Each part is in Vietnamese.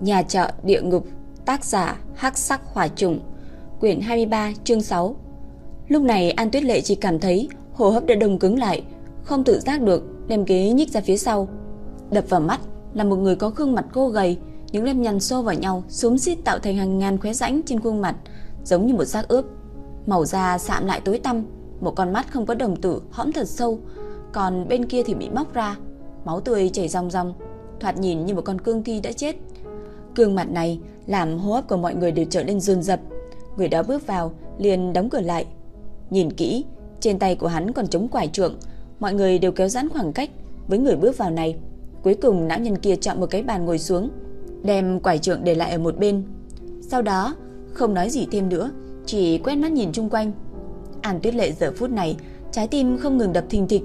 Nhà trọ địa ngục, tác giả Hắc Sắc Hỏa Trùng, quyển 23, chương 6. Lúc này An Tuyết Lệ chỉ cảm thấy hô hấp đã đông cứng lại, không tự giác được, đem ghế nhích ra phía sau. Đập vào mắt là một người có gương mặt cô gầy, những nếp nhăn xô vào nhau, xúm xít tạo thành hàng ngàn khóe rãnh trên khuôn mặt, giống như một xác ướp. Màu da sạm lại tối tăm, một con mắt không có đồng tử, hõm thật sâu, còn bên kia thì bị móc ra, máu tươi chảy ròng ròng, thoạt nhìn như một con cương thi đã chết. Cương mặt này làm hô hấp của mọi người đều trở nên run dập. Người đó bước vào, liền đóng cửa lại. Nhìn kỹ, trên tay của hắn còn chống quải trượng, mọi người đều kéo giãn khoảng cách với người bước vào này. Cuối cùng lão nhân kia chọn một cái bàn ngồi xuống, đem quải trượng để lại ở một bên. Sau đó, không nói gì thêm nữa, chỉ quét mắt nhìn chung quanh. An Tuyết Lệ giờ phút này, trái tim không ngừng đập thình thịch.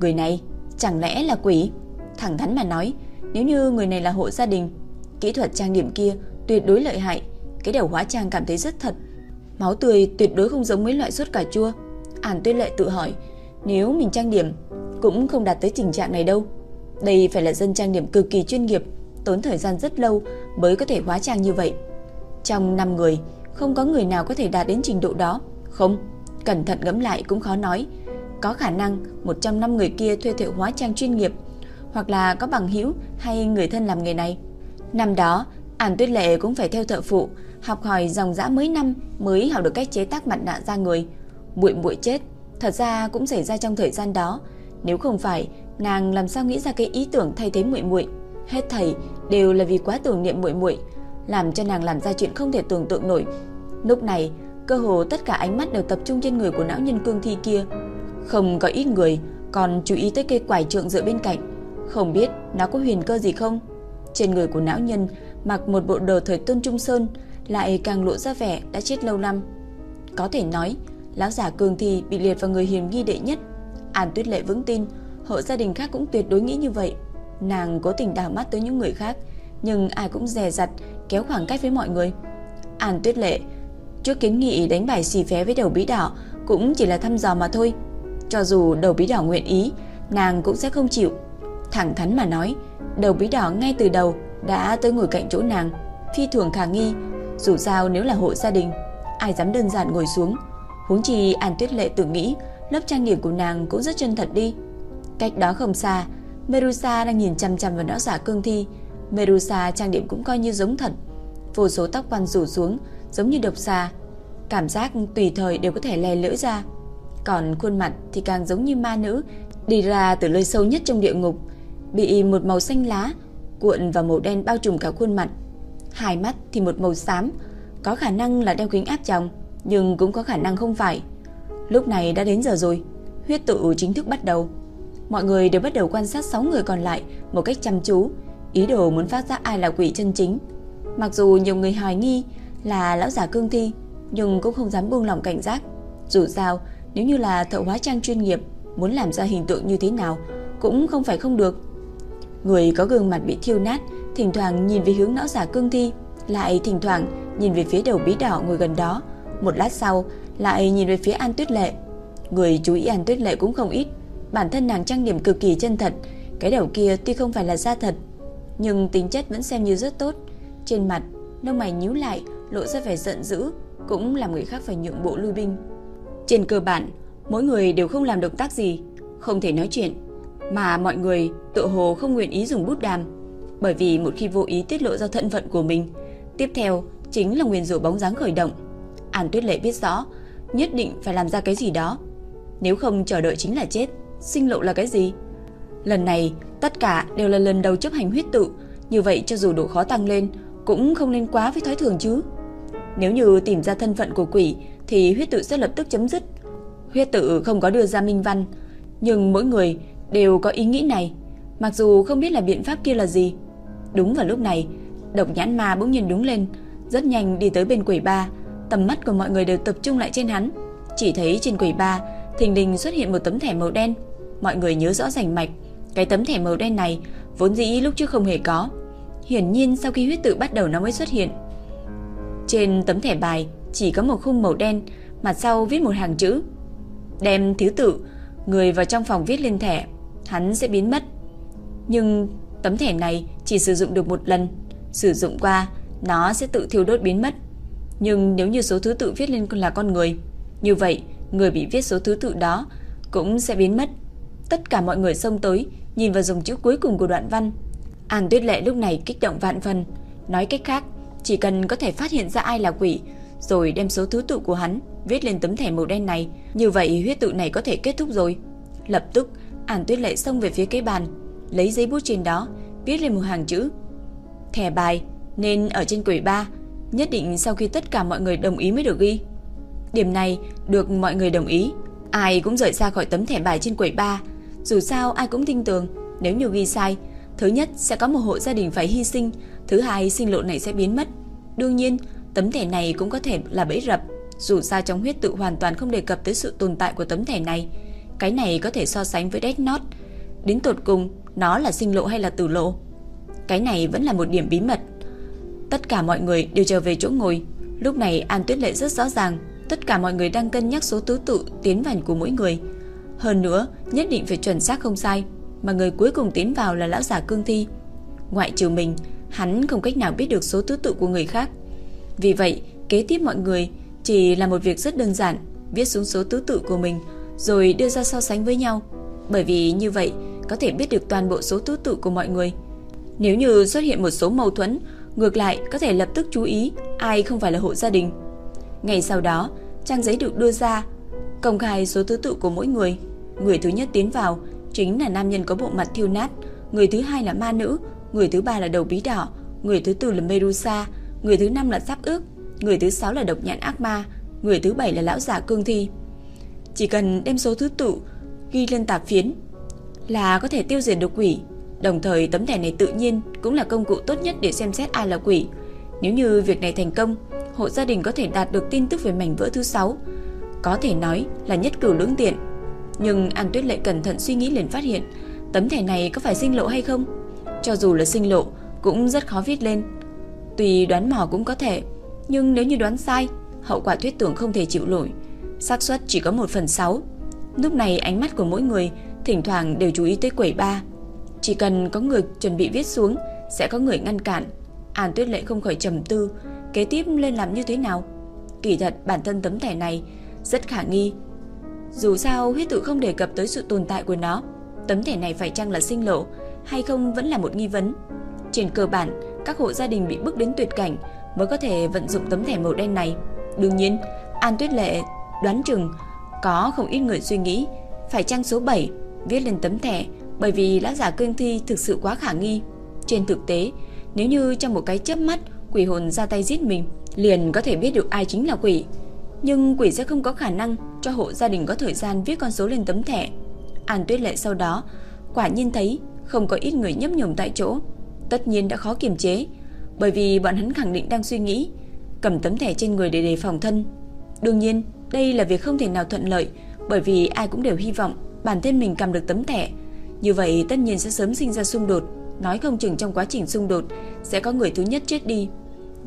Người này chẳng lẽ là quỷ? Thẳng thắn mà nói, nếu như người này là hộ gia đình, kỹ thuật trang điểm kia tuyệt đối lợi hại, cái đầu hóa trang cảm thấy rất thật. Máu tươi tuyệt đối không giống mấy loại sốt cà chua. An Tuyết Lệ tự hỏi, nếu mình trang điểm cũng không đạt tới tình trạng này đâu. Đây phải là dân trang điểm cực kỳ chuyên nghiệp, tốn thời gian rất lâu mới có thể hóa trang như vậy. Trong 5 người, không có người nào có thể đạt đến trình độ đó. Không, cẩn thận ngẫm lại cũng khó nói. Có khả năng một trong năm người kia thuê thợ hóa trang chuyên nghiệp, hoặc là có bằng hữu hay người thân làm nghề này. Năm đó, An Tuyết Lệ cũng phải theo thợ phụ, học hỏi dòng dã mấy năm mới học được cách chế tác mặt nạ ra người. Muội muội chết, thật ra cũng xảy ra trong thời gian đó, nếu không phải nàng làm sao nghĩ ra cái ý tưởng thay thế muội muội. Hết thầy đều là vì quá tưởng niệm muội muội, làm cho nàng làm ra chuyện không thể tưởng tượng nổi. Lúc này, cơ hồ tất cả ánh mắt đều tập trung trên người của não nhân cương thi kia. Không có ít người còn chú ý tới cây quải trượng dựa bên cạnh, không biết nó có huyền cơ gì không. Trên người của não nhân mặc một bộ đồ thời Tôn Trung Sơn lại càng lộ ra vẻ đã chết lâu năm. Có thể nói, lão giả cường thì bị liệt vào người hiểm nghi đệ nhất. An Tuyết Lệ vững tin, hộ gia đình khác cũng tuyệt đối nghĩ như vậy. Nàng cố tình đảo mắt tới những người khác, nhưng ai cũng dè dặt kéo khoảng cách với mọi người. An Tuyết Lệ trước kiến nghị đánh bài xì phé với đầu bí đỏ cũng chỉ là thăm dò mà thôi. Cho dù đầu bí đỏ nguyện ý, nàng cũng sẽ không chịu. Thẳng thắn mà nói, đầu bí đỏ ngay từ đầu đã tới ngồi cạnh chỗ nàng, phi thường khả nghi. Dù sao nếu là hộ gia đình, ai dám đơn giản ngồi xuống. Huống chi An Tuyết Lệ tự nghĩ lớp trang điểm của nàng cũng rất chân thật đi. Cách đó không xa, Merusa đang nhìn chăm chăm vào nó giả cương thi. Merusa trang điểm cũng coi như giống thật. Vô số tóc quăn rủ xuống, giống như độc xà. Cảm giác tùy thời đều có thể lè lưỡi ra. Còn khuôn mặt thì càng giống như ma nữ, đi ra từ nơi sâu nhất trong địa ngục, bị một màu xanh lá cuộn vào màu đen bao trùm cả khuôn mặt. Hai mắt thì một màu xám, có khả năng là đeo kính áp tròng, nhưng cũng có khả năng không phải. Lúc này đã đến giờ rồi, huyết tự chính thức bắt đầu. Mọi người đều bắt đầu quan sát 6 người còn lại một cách chăm chú, ý đồ muốn phát giác ai là quỷ chân chính. Mặc dù nhiều người hoài nghi là lão giả cương thi, nhưng cũng không dám buông lòng cảnh giác. Dù sao, nếu như là thợ hóa trang chuyên nghiệp, muốn làm ra hình tượng như thế nào cũng không phải không được. Người có gương mặt bị thiêu nát, thỉnh thoảng nhìn về hướng não giả cương thi, lại thỉnh thoảng nhìn về phía đầu bí đỏ ngồi gần đó. Một lát sau, lại nhìn về phía An Tuyết Lệ. Người chú ý An Tuyết Lệ cũng không ít, bản thân nàng trang điểm cực kỳ chân thật, cái đầu kia tuy không phải là da thật, nhưng tính chất vẫn xem như rất tốt. Trên mặt, lông mày nhíu lại, lộ ra vẻ giận dữ, cũng làm người khác phải nhượng bộ lui binh. Trên cơ bản, mỗi người đều không làm động tác gì, không thể nói chuyện, mà mọi người tự hồ không nguyện ý dùng bút đàm, bởi vì một khi vô ý tiết lộ ra thân phận của mình, tiếp theo chính là nguyên rủa bóng dáng khởi động. An Tuyết Lệ biết rõ, nhất định phải làm ra cái gì đó, nếu không chờ đợi chính là chết. Sinh lộ là cái gì? Lần này, tất cả đều là lần đầu chấp hành huyết tự, như vậy cho dù độ khó tăng lên, cũng không nên quá với thói thường chứ. Nếu như tìm ra thân phận của quỷ thì huyết tự sẽ lập tức chấm dứt. Huyết tự không có đưa ra minh văn, nhưng mỗi người đều có ý nghĩ này, mặc dù không biết là biện pháp kia là gì. Đúng vào lúc này, độc nhãn ma bỗng nhiên đúng lên, rất nhanh đi tới bên quỷ ba, tầm mắt của mọi người đều tập trung lại trên hắn. Chỉ thấy trên quỷ ba, thình lình xuất hiện một tấm thẻ màu đen. Mọi người nhớ rõ rành mạch, cái tấm thẻ màu đen này vốn dĩ lúc trước không hề có. Hiển nhiên sau khi huyết tự bắt đầu nó mới xuất hiện. Trên tấm thẻ bài chỉ có một khung màu đen, mặt sau viết một hàng chữ. Đem thứ tự, người vào trong phòng viết lên thẻ, hắn sẽ biến mất. Nhưng tấm thẻ này chỉ sử dụng được một lần, Sử dụng qua, nó sẽ tự thiêu đốt biến mất. Nhưng nếu như số thứ tự viết lên là con người, như vậy người bị viết số thứ tự đó cũng sẽ biến mất. Tất cả mọi người xông tới, nhìn vào dòng chữ cuối cùng của đoạn văn. An Tuyết Lệ lúc này kích động vạn phần, nói cách khác, chỉ cần có thể phát hiện ra ai là quỷ, rồi đem số thứ tự của hắn viết lên tấm thẻ màu đen này, như vậy huyết tự này có thể kết thúc rồi. Lập tức, Ản Tuyết Lệ xông về phía cái bàn, lấy giấy bút trên đó, viết lên một hàng chữ. Thẻ bài nên ở trên quầy ba, nhất định sau khi tất cả mọi người đồng ý mới được ghi. Điểm này được mọi người đồng ý, ai cũng rời ra khỏi tấm thẻ bài trên quầy ba, dù sao ai cũng tin tưởng, nếu như ghi sai, thứ nhất sẽ có một hộ gia đình phải hy sinh, thứ hai sinh lộ này sẽ biến mất. Đương nhiên, tấm thẻ này cũng có thể là bẫy rập, dù sao trong huyết tự hoàn toàn không đề cập tới sự tồn tại của tấm thẻ này. Cái này có thể so sánh với Death Note. Đến tột cùng, nó là sinh lộ hay là tử lộ? Cái này vẫn là một điểm bí mật. Tất cả mọi người đều trở về chỗ ngồi. Lúc này An Tuyết Lệ rất rõ ràng, tất cả mọi người đang cân nhắc số tứ tự tiến vào của mỗi người. Hơn nữa, nhất định phải chuẩn xác không sai, mà người cuối cùng tiến vào là lão giả cương thi. Ngoại trừ mình, hắn không cách nào biết được số tứ tự của người khác. Vì vậy, kế tiếp mọi người chỉ là một việc rất đơn giản, viết xuống số tứ tự của mình rồi đưa ra so sánh với nhau. Bởi vì như vậy có thể biết được toàn bộ số thứ tự của mọi người. Nếu như xuất hiện một số mâu thuẫn, ngược lại có thể lập tức chú ý ai không phải là hộ gia đình. Ngày sau đó, trang giấy được đưa ra, công khai số thứ tự của mỗi người. Người thứ nhất tiến vào chính là nam nhân có bộ mặt thiêu nát, người thứ hai là ma nữ, người thứ ba là đầu bí đỏ, người thứ tư là Medusa, người thứ năm là giáp ước, người thứ sáu là độc nhãn ác ma, người thứ bảy là lão giả cương thi. Chỉ cần đem số thứ tự ghi lên tạp phiến là có thể tiêu diệt được quỷ. Đồng thời tấm thẻ này tự nhiên cũng là công cụ tốt nhất để xem xét ai là quỷ. Nếu như việc này thành công, hộ gia đình có thể đạt được tin tức về mảnh vỡ thứ 6. Có thể nói là nhất cử lưỡng tiện. Nhưng An Tuyết lại cẩn thận suy nghĩ liền phát hiện tấm thẻ này có phải sinh lộ hay không. Cho dù là sinh lộ cũng rất khó viết lên. Tùy đoán mò cũng có thể, nhưng nếu như đoán sai, hậu quả thuyết tưởng không thể chịu nổi xác suất chỉ có 1 phần 6. Lúc này ánh mắt của mỗi người thỉnh thoảng đều chú ý tới quẩy ba. Chỉ cần có người chuẩn bị viết xuống, sẽ có người ngăn cản. An Tuyết Lệ không khỏi trầm tư, kế tiếp lên làm như thế nào? Kỳ thật bản thân tấm thẻ này rất khả nghi. Dù sao huyết tự không đề cập tới sự tồn tại của nó, tấm thẻ này phải chăng là sinh lộ hay không vẫn là một nghi vấn. Trên cơ bản, các hộ gia đình bị bức đến tuyệt cảnh mới có thể vận dụng tấm thẻ màu đen này. Đương nhiên, An Tuyết Lệ đoán chừng có không ít người suy nghĩ phải trang số 7 viết lên tấm thẻ bởi vì lão giả cương thi thực sự quá khả nghi. Trên thực tế, nếu như trong một cái chớp mắt quỷ hồn ra tay giết mình, liền có thể biết được ai chính là quỷ. Nhưng quỷ sẽ không có khả năng cho hộ gia đình có thời gian viết con số lên tấm thẻ. An Tuyết Lệ sau đó quả nhiên thấy không có ít người nhấp nhổm tại chỗ, tất nhiên đã khó kiềm chế, bởi vì bọn hắn khẳng định đang suy nghĩ cầm tấm thẻ trên người để đề phòng thân. Đương nhiên, đây là việc không thể nào thuận lợi, bởi vì ai cũng đều hy vọng bản thân mình cầm được tấm thẻ. Như vậy tất nhiên sẽ sớm sinh ra xung đột, nói không chừng trong quá trình xung đột sẽ có người thứ nhất chết đi.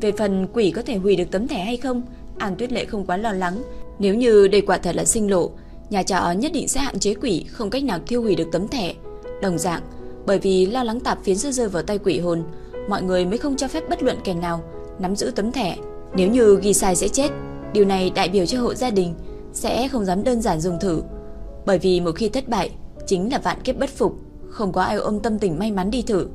Về phần quỷ có thể hủy được tấm thẻ hay không, An Tuyết Lệ không quá lo lắng. Nếu như đây quả thật là sinh lộ, nhà trọ nhất định sẽ hạn chế quỷ không cách nào thiêu hủy được tấm thẻ. Đồng dạng, bởi vì lo lắng tạp phiến sẽ rơi vào tay quỷ hồn, mọi người mới không cho phép bất luận kẻ nào nắm giữ tấm thẻ. Nếu như ghi sai sẽ chết, điều này đại biểu cho hộ gia đình sẽ không dám đơn giản dùng thử. Bởi vì một khi thất bại, chính là vạn kiếp bất phục, không có ai ôm tâm tình may mắn đi thử.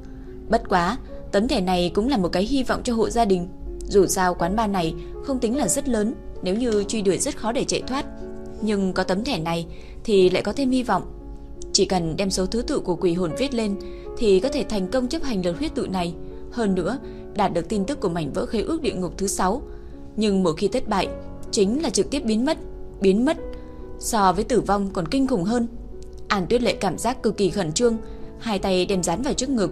Bất quá, tấm thẻ này cũng là một cái hy vọng cho hộ gia đình. Dù sao quán bar này không tính là rất lớn, nếu như truy đuổi rất khó để chạy thoát. Nhưng có tấm thẻ này thì lại có thêm hy vọng. Chỉ cần đem số thứ tự của quỷ hồn viết lên thì có thể thành công chấp hành lượt huyết tự này. Hơn nữa, đạt được tin tức của mảnh vỡ khế ước địa ngục thứ 6. Nhưng một khi thất bại, chính là trực tiếp biến mất. Biến mất so với tử vong còn kinh khủng hơn. An Tuyết Lệ cảm giác cực kỳ khẩn trương, hai tay đem dán vào trước ngực,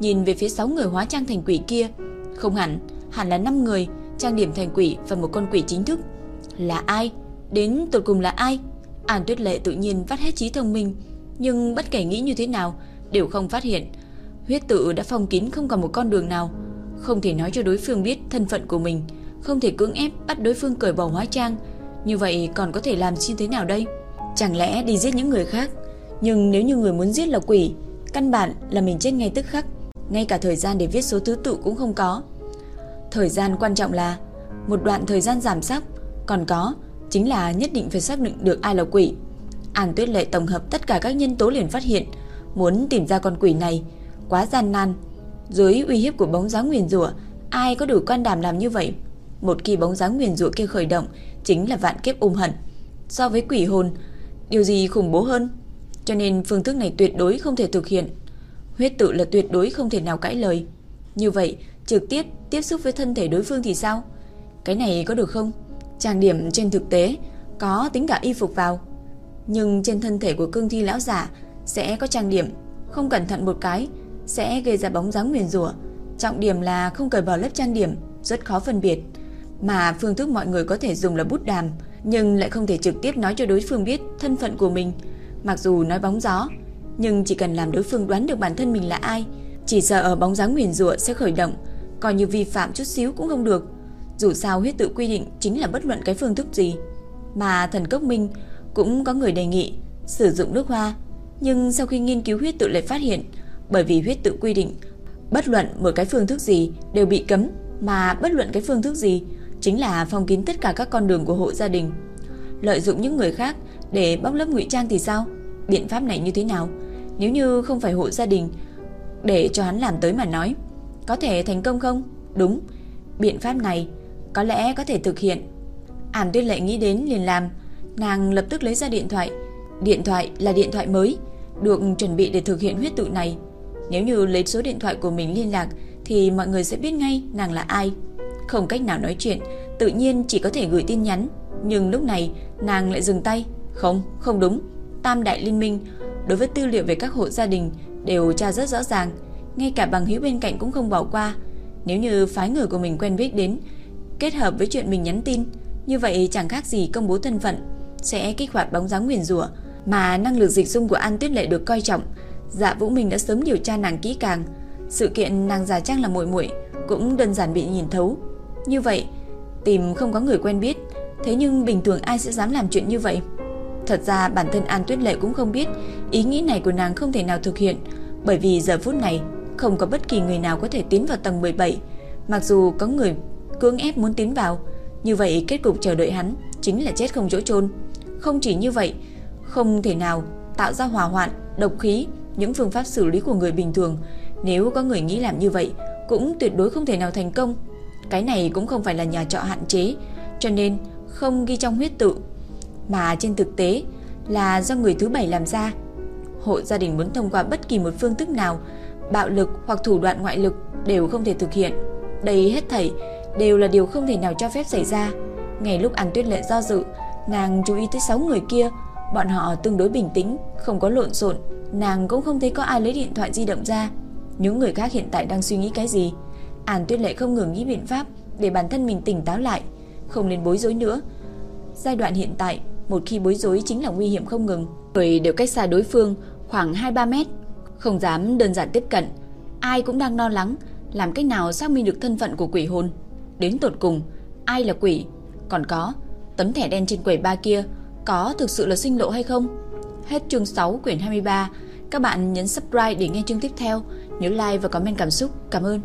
nhìn về phía sáu người hóa trang thành quỷ kia. Không hẳn, hẳn là năm người trang điểm thành quỷ và một con quỷ chính thức. Là ai? Đến tụt cùng là ai? An Tuyết Lệ tự nhiên phát hết trí thông minh, nhưng bất kể nghĩ như thế nào đều không phát hiện. Huyết tự đã phong kín không còn một con đường nào, không thể nói cho đối phương biết thân phận của mình, không thể cưỡng ép bắt đối phương cởi bỏ hóa trang, như vậy còn có thể làm như thế nào đây? Chẳng lẽ đi giết những người khác? Nhưng nếu như người muốn giết là quỷ, căn bản là mình chết ngay tức khắc, ngay cả thời gian để viết số thứ tự cũng không có. Thời gian quan trọng là một đoạn thời gian giảm sắc, còn có chính là nhất định phải xác định được ai là quỷ. An Tuyết Lệ tổng hợp tất cả các nhân tố liền phát hiện, muốn tìm ra con quỷ này quá gian nan. Dưới uy hiếp của bóng dáng nguyền rủa, ai có đủ can đảm làm như vậy? Một khi bóng dáng nguyền rủa kia khởi động, chính là vạn kiếp ôm hận. So với quỷ hồn, điều gì khủng bố hơn? Cho nên phương thức này tuyệt đối không thể thực hiện. Huyết tự là tuyệt đối không thể nào cãi lời. Như vậy, trực tiếp tiếp xúc với thân thể đối phương thì sao? Cái này có được không? Trang điểm trên thực tế có tính cả y phục vào, nhưng trên thân thể của cương thi lão giả sẽ có trang điểm, không cẩn thận một cái sẽ gây ra bóng dáng nguyền rủa. Trọng điểm là không cởi bỏ lớp trang điểm, rất khó phân biệt. Mà phương thức mọi người có thể dùng là bút đàm, nhưng lại không thể trực tiếp nói cho đối phương biết thân phận của mình. Mặc dù nói bóng gió, nhưng chỉ cần làm đối phương đoán được bản thân mình là ai, chỉ sợ ở bóng dáng nguyền rủa sẽ khởi động, coi như vi phạm chút xíu cũng không được. Dù sao huyết tự quy định chính là bất luận cái phương thức gì, mà thần cốc minh cũng có người đề nghị sử dụng nước hoa, nhưng sau khi nghiên cứu huyết tự lại phát hiện, bởi vì huyết tự quy định, bất luận một cái phương thức gì đều bị cấm, mà bất luận cái phương thức gì chính là phong kín tất cả các con đường của hộ gia đình. Lợi dụng những người khác để bóc lớp ngụy trang thì sao? Biện pháp này như thế nào? Nếu như không phải hộ gia đình để cho hắn làm tới mà nói, có thể thành công không? Đúng, biện pháp này có lẽ có thể thực hiện. Ảm Tuyết Lệ nghĩ đến liền làm, nàng lập tức lấy ra điện thoại. Điện thoại là điện thoại mới, được chuẩn bị để thực hiện huyết tự này. Nếu như lấy số điện thoại của mình liên lạc thì mọi người sẽ biết ngay nàng là ai. Không cách nào nói chuyện, tự nhiên chỉ có thể gửi tin nhắn, nhưng lúc này nàng lại dừng tay. Không, không đúng. Tam đại liên minh đối với tư liệu về các hộ gia đình đều tra rất rõ ràng, ngay cả bằng hữu bên cạnh cũng không bỏ qua. Nếu như phái người của mình quen biết đến kết hợp với chuyện mình nhắn tin, như vậy chẳng khác gì công bố thân phận, sẽ kích hoạt bóng dáng nguyền rủa, mà năng lực dịch dung của An Tuyết Lệ được coi trọng. Dạ Vũ Minh đã sớm điều tra nàng kỹ càng, sự kiện nàng giả trang là muội muội cũng đơn giản bị nhìn thấu. Như vậy, tìm không có người quen biết, thế nhưng bình thường ai sẽ dám làm chuyện như vậy? Thật ra bản thân An Tuyết Lệ cũng không biết ý nghĩ này của nàng không thể nào thực hiện, bởi vì giờ phút này không có bất kỳ người nào có thể tiến vào tầng 17, mặc dù có người cưỡng ép muốn tiến vào, như vậy kết cục chờ đợi hắn chính là chết không chỗ chôn. Không chỉ như vậy, không thể nào tạo ra hỏa hoạn, độc khí, những phương pháp xử lý của người bình thường, nếu có người nghĩ làm như vậy, cũng tuyệt đối không thể nào thành công. Cái này cũng không phải là nhà trọ hạn chế, cho nên không ghi trong huyết tự, mà trên thực tế là do người thứ bảy làm ra. Hộ gia đình muốn thông qua bất kỳ một phương thức nào, bạo lực hoặc thủ đoạn ngoại lực đều không thể thực hiện. Đây hết thảy đều là điều không thể nào cho phép xảy ra. Ngày lúc An Tuyết Lệ do dự, nàng chú ý tới 6 người kia, bọn họ tương đối bình tĩnh, không có lộn xộn, nàng cũng không thấy có ai lấy điện thoại di động ra. Những người khác hiện tại đang suy nghĩ cái gì? An Tuyết Lệ không ngừng nghĩ biện pháp để bản thân mình tỉnh táo lại, không nên bối rối nữa. Giai đoạn hiện tại, một khi bối rối chính là nguy hiểm không ngừng. Người đều cách xa đối phương khoảng 2-3 mét, không dám đơn giản tiếp cận. Ai cũng đang lo lắng, làm cách nào xác minh được thân phận của quỷ hồn. Đến tột cùng, ai là quỷ? Còn có, tấm thẻ đen trên quầy ba kia có thực sự là sinh lộ hay không? Hết chương 6 quyển 23. Các bạn nhấn subscribe để nghe chương tiếp theo. Nhớ like và comment cảm xúc. Cảm ơn.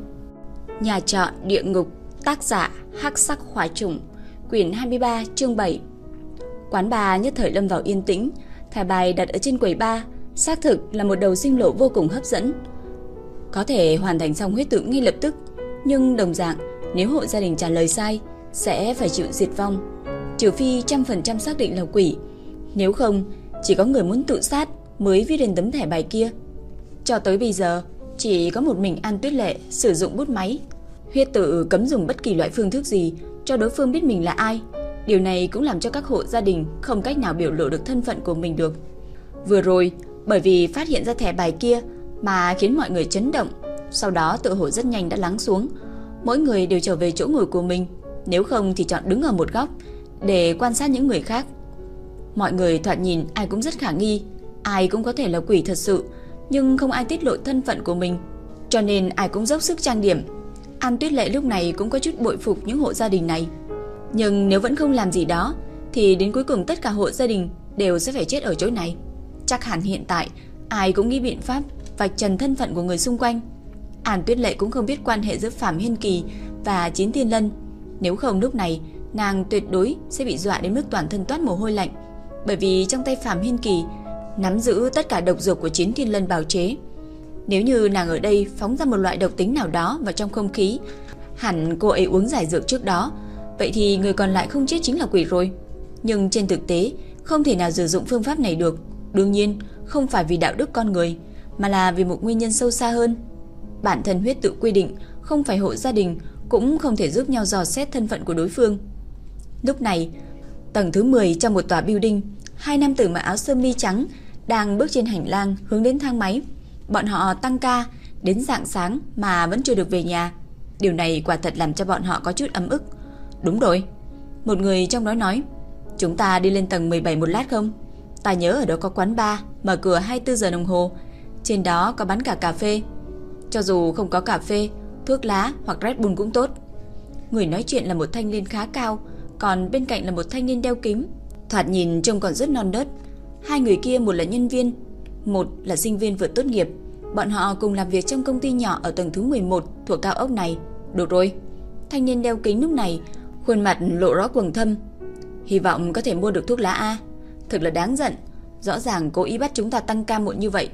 Nhà trọ địa ngục, tác giả Hắc Sắc Hỏa Trùng, quyển 23, chương 7. Quán bà nhất thời lâm vào yên tĩnh, thẻ bài đặt ở trên quầy ba, xác thực là một đầu sinh lộ vô cùng hấp dẫn. Có thể hoàn thành xong huyết tượng ngay lập tức, nhưng đồng dạng nếu hộ gia đình trả lời sai sẽ phải chịu diệt vong, trừ phi trăm phần trăm xác định là quỷ. Nếu không, chỉ có người muốn tự sát mới viết lên tấm thẻ bài kia. Cho tới bây giờ, chỉ có một mình An Tuyết Lệ sử dụng bút máy. Huyết tự cấm dùng bất kỳ loại phương thức gì cho đối phương biết mình là ai. Điều này cũng làm cho các hộ gia đình không cách nào biểu lộ được thân phận của mình được. Vừa rồi, bởi vì phát hiện ra thẻ bài kia mà khiến mọi người chấn động, sau đó tự hồ rất nhanh đã lắng xuống. Mỗi người đều trở về chỗ ngồi của mình, nếu không thì chọn đứng ở một góc để quan sát những người khác. Mọi người thoạt nhìn ai cũng rất khả nghi, ai cũng có thể là quỷ thật sự, nhưng không ai tiết lộ thân phận của mình, cho nên ai cũng dốc sức trang điểm. An Tuyết Lệ lúc này cũng có chút bội phục những hộ gia đình này. Nhưng nếu vẫn không làm gì đó, thì đến cuối cùng tất cả hộ gia đình đều sẽ phải chết ở chỗ này. Chắc hẳn hiện tại ai cũng nghĩ biện pháp vạch trần thân phận của người xung quanh. An Tuyết Lệ cũng không biết quan hệ giữa Phạm Hiên Kỳ và Chiến Thiên Lân. Nếu không lúc này, nàng tuyệt đối sẽ bị dọa đến mức toàn thân toát mồ hôi lạnh. Bởi vì trong tay Phạm Hiên Kỳ nắm giữ tất cả độc dược của Chiến Thiên Lân bào chế. Nếu như nàng ở đây phóng ra một loại độc tính nào đó vào trong không khí, hẳn cô ấy uống giải dược trước đó, vậy thì người còn lại không chết chính là quỷ rồi. Nhưng trên thực tế, không thể nào sử dụng phương pháp này được. Đương nhiên, không phải vì đạo đức con người, mà là vì một nguyên nhân sâu xa hơn. Bản thân huyết tự quy định, không phải hộ gia đình cũng không thể giúp nhau dò xét thân phận của đối phương. Lúc này, tầng thứ 10 trong một tòa building, hai nam tử mặc áo sơ mi trắng đang bước trên hành lang hướng đến thang máy. Bọn họ tăng ca đến dạng sáng mà vẫn chưa được về nhà. Điều này quả thật làm cho bọn họ có chút ấm ức. Đúng rồi. Một người trong đó nói, chúng ta đi lên tầng 17 một lát không? Ta nhớ ở đó có quán bar, mở cửa 24 giờ đồng hồ. Trên đó có bán cả cà phê. Cho dù không có cà phê, thuốc lá hoặc Red Bull cũng tốt. Người nói chuyện là một thanh niên khá cao, còn bên cạnh là một thanh niên đeo kính. Thoạt nhìn trông còn rất non nớt. Hai người kia một là nhân viên, một là sinh viên vừa tốt nghiệp. Bọn họ cùng làm việc trong công ty nhỏ ở tầng thứ 11 thuộc cao ốc này. Được rồi. Thanh niên đeo kính lúc này, khuôn mặt lộ rõ quầng thâm. Hy vọng có thể mua được thuốc lá A. Thực là đáng giận. Rõ ràng cố ý bắt chúng ta tăng ca muộn như vậy.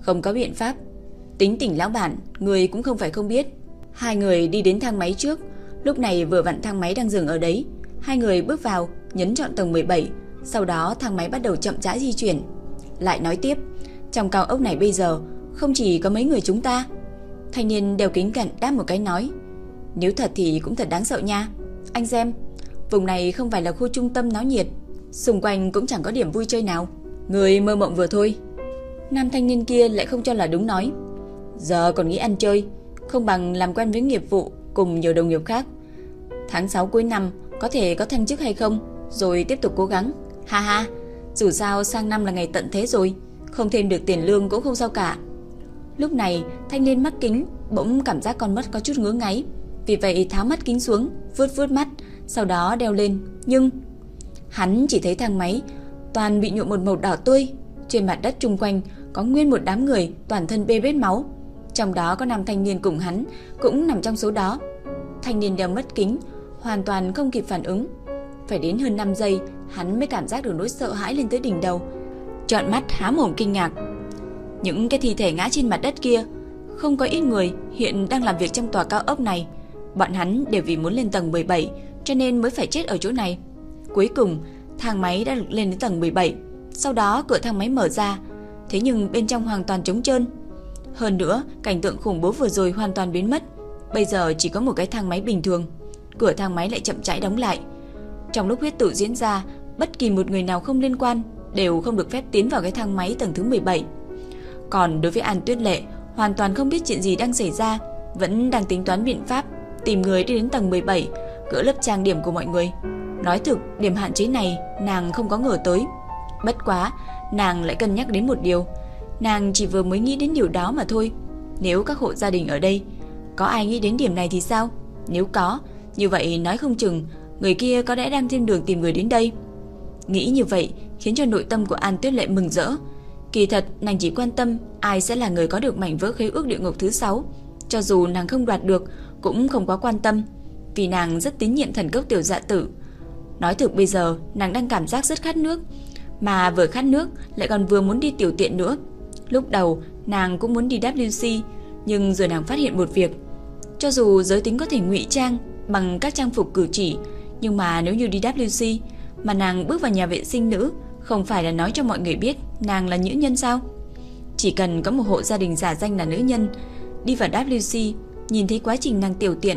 Không có biện pháp. Tính tỉnh lão bản, người cũng không phải không biết. Hai người đi đến thang máy trước. Lúc này vừa vặn thang máy đang dừng ở đấy. Hai người bước vào, nhấn chọn tầng 17. Sau đó thang máy bắt đầu chậm rãi di chuyển. Lại nói tiếp, trong cao ốc này bây giờ không chỉ có mấy người chúng ta. Thanh niên đều kính cẩn đáp một cái nói. Nếu thật thì cũng thật đáng sợ nha. Anh xem, vùng này không phải là khu trung tâm náo nhiệt. Xung quanh cũng chẳng có điểm vui chơi nào. Người mơ mộng vừa thôi. Nam thanh niên kia lại không cho là đúng nói. Giờ còn nghĩ ăn chơi, không bằng làm quen với nghiệp vụ cùng nhiều đồng nghiệp khác. Tháng 6 cuối năm có thể có thăng chức hay không, rồi tiếp tục cố gắng. Ha ha, dù sao sang năm là ngày tận thế rồi, không thêm được tiền lương cũng không sao cả. Lúc này, thanh niên mắt kính bỗng cảm giác con mắt có chút ngứa ngáy, vì vậy tháo mắt kính xuống, vuốt vuốt mắt, sau đó đeo lên, nhưng hắn chỉ thấy thang máy toàn bị nhuộm một màu đỏ tươi, trên mặt đất chung quanh có nguyên một đám người toàn thân bê bết máu, trong đó có nam thanh niên cùng hắn cũng nằm trong số đó. Thanh niên đeo mắt kính, hoàn toàn không kịp phản ứng. Phải đến hơn 5 giây, hắn mới cảm giác được nỗi sợ hãi lên tới đỉnh đầu. Trọn mắt há mồm kinh ngạc. Những cái thi thể ngã trên mặt đất kia, không có ít người hiện đang làm việc trong tòa cao ốc này. Bọn hắn đều vì muốn lên tầng 17 cho nên mới phải chết ở chỗ này. Cuối cùng, thang máy đã lên đến tầng 17. Sau đó cửa thang máy mở ra, thế nhưng bên trong hoàn toàn trống trơn. Hơn nữa, cảnh tượng khủng bố vừa rồi hoàn toàn biến mất. Bây giờ chỉ có một cái thang máy bình thường. Cửa thang máy lại chậm rãi đóng lại. Trong lúc huyết tự diễn ra, bất kỳ một người nào không liên quan đều không được phép tiến vào cái thang máy tầng thứ 17. Còn đối với An Tuyết Lệ, hoàn toàn không biết chuyện gì đang xảy ra, vẫn đang tính toán biện pháp tìm người đi đến tầng 17, gỡ lớp trang điểm của mọi người. Nói thực, điểm hạn chế này nàng không có ngờ tới. Bất quá, nàng lại cân nhắc đến một điều, nàng chỉ vừa mới nghĩ đến điều đó mà thôi. Nếu các hộ gia đình ở đây có ai nghĩ đến điểm này thì sao? Nếu có, như vậy nói không chừng người kia có lẽ đang trên đường tìm người đến đây. Nghĩ như vậy khiến cho nội tâm của An Tuyết Lệ mừng rỡ. Kỳ thật, nàng chỉ quan tâm ai sẽ là người có được mảnh vỡ khế ước địa ngục thứ 6. Cho dù nàng không đoạt được, cũng không quá quan tâm, vì nàng rất tín nhiệm thần cốc tiểu dạ tử. Nói thực bây giờ, nàng đang cảm giác rất khát nước, mà vừa khát nước lại còn vừa muốn đi tiểu tiện nữa. Lúc đầu, nàng cũng muốn đi WC, nhưng rồi nàng phát hiện một việc. Cho dù giới tính có thể ngụy trang bằng các trang phục cử chỉ, nhưng mà nếu như đi WC mà nàng bước vào nhà vệ sinh nữ, không phải là nói cho mọi người biết nàng là nữ nhân sao? Chỉ cần có một hộ gia đình giả danh là nữ nhân đi vào WC, nhìn thấy quá trình nàng tiểu tiện,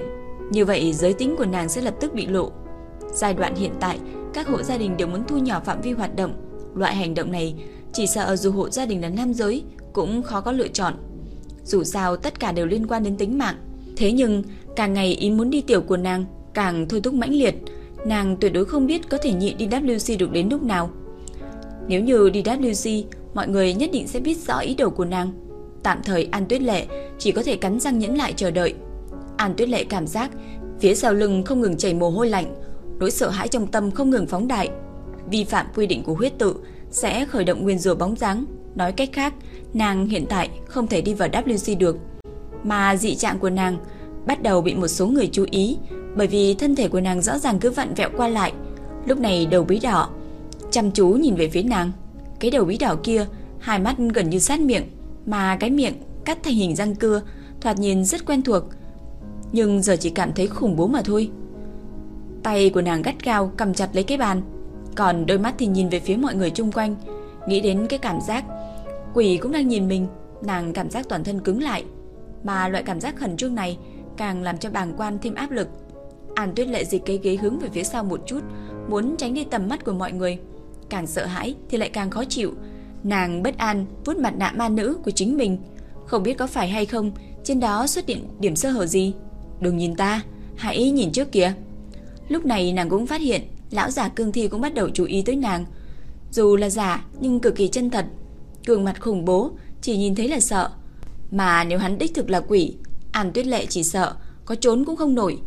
như vậy giới tính của nàng sẽ lập tức bị lộ. Giai đoạn hiện tại, các hộ gia đình đều muốn thu nhỏ phạm vi hoạt động. Loại hành động này chỉ sợ dù hộ gia đình là nam giới cũng khó có lựa chọn. Dù sao tất cả đều liên quan đến tính mạng. Thế nhưng, càng ngày ý muốn đi tiểu của nàng càng thôi thúc mãnh liệt, nàng tuyệt đối không biết có thể nhịn đi WC được đến lúc nào. Nếu như đi WC, mọi người nhất định sẽ biết rõ ý đồ của nàng. Tạm thời An Tuyết Lệ chỉ có thể cắn răng nhẫn lại chờ đợi. An Tuyết Lệ cảm giác phía sau lưng không ngừng chảy mồ hôi lạnh, nỗi sợ hãi trong tâm không ngừng phóng đại. Vi phạm quy định của huyết tự sẽ khởi động nguyên rùa bóng dáng, nói cách khác, nàng hiện tại không thể đi vào WC được. mà dị trạng của nàng bắt đầu bị một số người chú ý, bởi vì thân thể của nàng rõ ràng cứ vặn vẹo qua lại. Lúc này đầu bí đỏ chăm chú nhìn về phía nàng. Cái đầu bí đỏ kia, hai mắt gần như sát miệng, mà cái miệng cắt thành hình răng cưa, thoạt nhìn rất quen thuộc, nhưng giờ chỉ cảm thấy khủng bố mà thôi. Tay của nàng gắt gao cầm chặt lấy cái bàn, còn đôi mắt thì nhìn về phía mọi người chung quanh, nghĩ đến cái cảm giác quỷ cũng đang nhìn mình, nàng cảm giác toàn thân cứng lại, mà loại cảm giác khẩn trương này càng làm cho bàng quan thêm áp lực. An Tuyết Lệ dịch cái ghế hướng về phía sau một chút, muốn tránh đi tầm mắt của mọi người. Càng sợ hãi thì lại càng khó chịu. Nàng bất an vuốt mặt nạ ma nữ của chính mình, không biết có phải hay không, trên đó xuất hiện điểm sơ hở gì. Đừng nhìn ta, hãy nhìn trước kìa. Lúc này nàng cũng phát hiện, lão giả cương thi cũng bắt đầu chú ý tới nàng. Dù là giả nhưng cực kỳ chân thật, cường mặt khủng bố, chỉ nhìn thấy là sợ. Mà nếu hắn đích thực là quỷ, An Tuyết Lệ chỉ sợ có trốn cũng không nổi.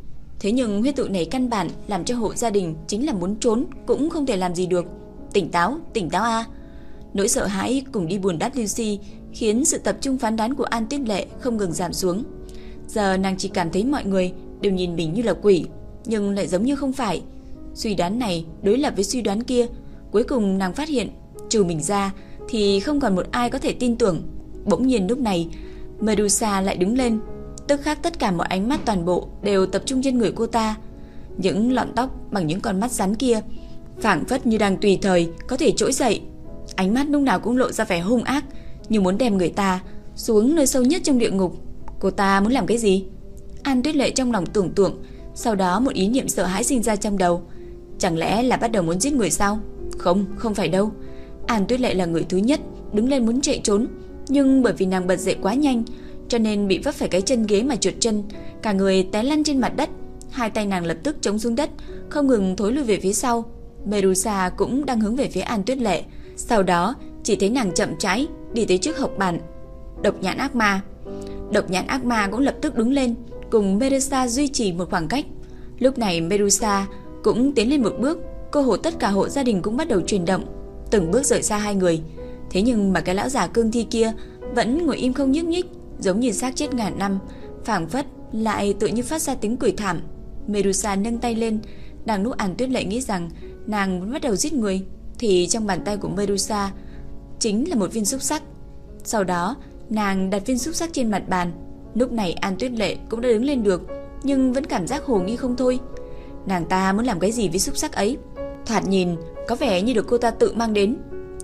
Thế nhưng huyết tự này căn bản làm cho hộ gia đình chính là muốn trốn cũng không thể làm gì được. Tỉnh táo, tỉnh táo a. Nỗi sợ hãi cùng đi buồn đắt Lucy khiến sự tập trung phán đoán của An Tuyết Lệ không ngừng giảm xuống. Giờ nàng chỉ cảm thấy mọi người đều nhìn mình như là quỷ, nhưng lại giống như không phải. Suy đoán này đối lập với suy đoán kia, cuối cùng nàng phát hiện, trừ mình ra thì không còn một ai có thể tin tưởng. Bỗng nhiên lúc này, Medusa lại đứng lên, tức khác tất cả mọi ánh mắt toàn bộ đều tập trung trên người cô ta. Những lọn tóc bằng những con mắt rắn kia, phảng phất như đang tùy thời có thể trỗi dậy. Ánh mắt lúc nào cũng lộ ra vẻ hung ác, như muốn đem người ta xuống nơi sâu nhất trong địa ngục. Cô ta muốn làm cái gì? An Tuyết Lệ trong lòng tưởng tượng, sau đó một ý niệm sợ hãi sinh ra trong đầu. Chẳng lẽ là bắt đầu muốn giết người sao? Không, không phải đâu. An Tuyết Lệ là người thứ nhất đứng lên muốn chạy trốn, nhưng bởi vì nàng bật dậy quá nhanh, cho nên bị vấp phải cái chân ghế mà trượt chân, cả người té lăn trên mặt đất. Hai tay nàng lập tức chống xuống đất, không ngừng thối lui về phía sau. Medusa cũng đang hướng về phía An Tuyết Lệ, sau đó chỉ thấy nàng chậm rãi đi tới trước hộc bàn. Độc nhãn ác ma. Độc nhãn ác ma cũng lập tức đứng lên, cùng Medusa duy trì một khoảng cách. Lúc này Medusa cũng tiến lên một bước, cơ hồ tất cả hộ gia đình cũng bắt đầu chuyển động, từng bước rời xa hai người. Thế nhưng mà cái lão già cương thi kia vẫn ngồi im không nhúc nhích, giống như xác chết ngàn năm, phảng phất lại tự như phát ra tiếng cười thảm. Medusa nâng tay lên, đang lúc An Tuyết Lệ nghĩ rằng nàng muốn bắt đầu giết người, thì trong bàn tay của Medusa chính là một viên xúc sắc. Sau đó, nàng đặt viên xúc sắc trên mặt bàn. Lúc này An Tuyết Lệ cũng đã đứng lên được, nhưng vẫn cảm giác hồ nghi không thôi. Nàng ta muốn làm cái gì với xúc sắc ấy? Thoạt nhìn có vẻ như được cô ta tự mang đến.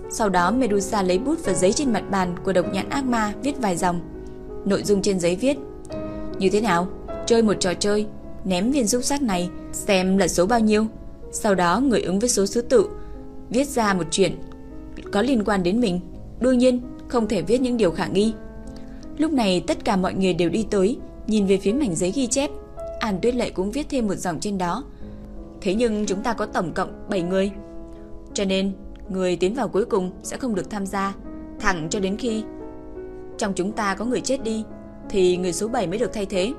Sau đó Medusa lấy bút và giấy trên mặt bàn của độc nhãn ác ma viết vài dòng. Nội dung trên giấy viết. Như thế nào? Chơi một trò chơi, Ném viên xúc sắc này Xem là số bao nhiêu. Sau đó người ứng với số thứ tự, Viết ra một chuyện Có liên quan đến mình. Đương nhiên, không thể viết những điều khả nghi. Lúc này tất cả mọi người đều đi tới, Nhìn về phía mảnh giấy ghi chép. An Tuyết Lệ cũng viết thêm một dòng trên đó. Thế nhưng chúng ta có tổng cộng 7 người. Cho nên, Người tiến vào cuối cùng sẽ không được tham gia. Thẳng cho đến khi trong chúng ta có người chết đi, Thì người số 7 mới được thay thế.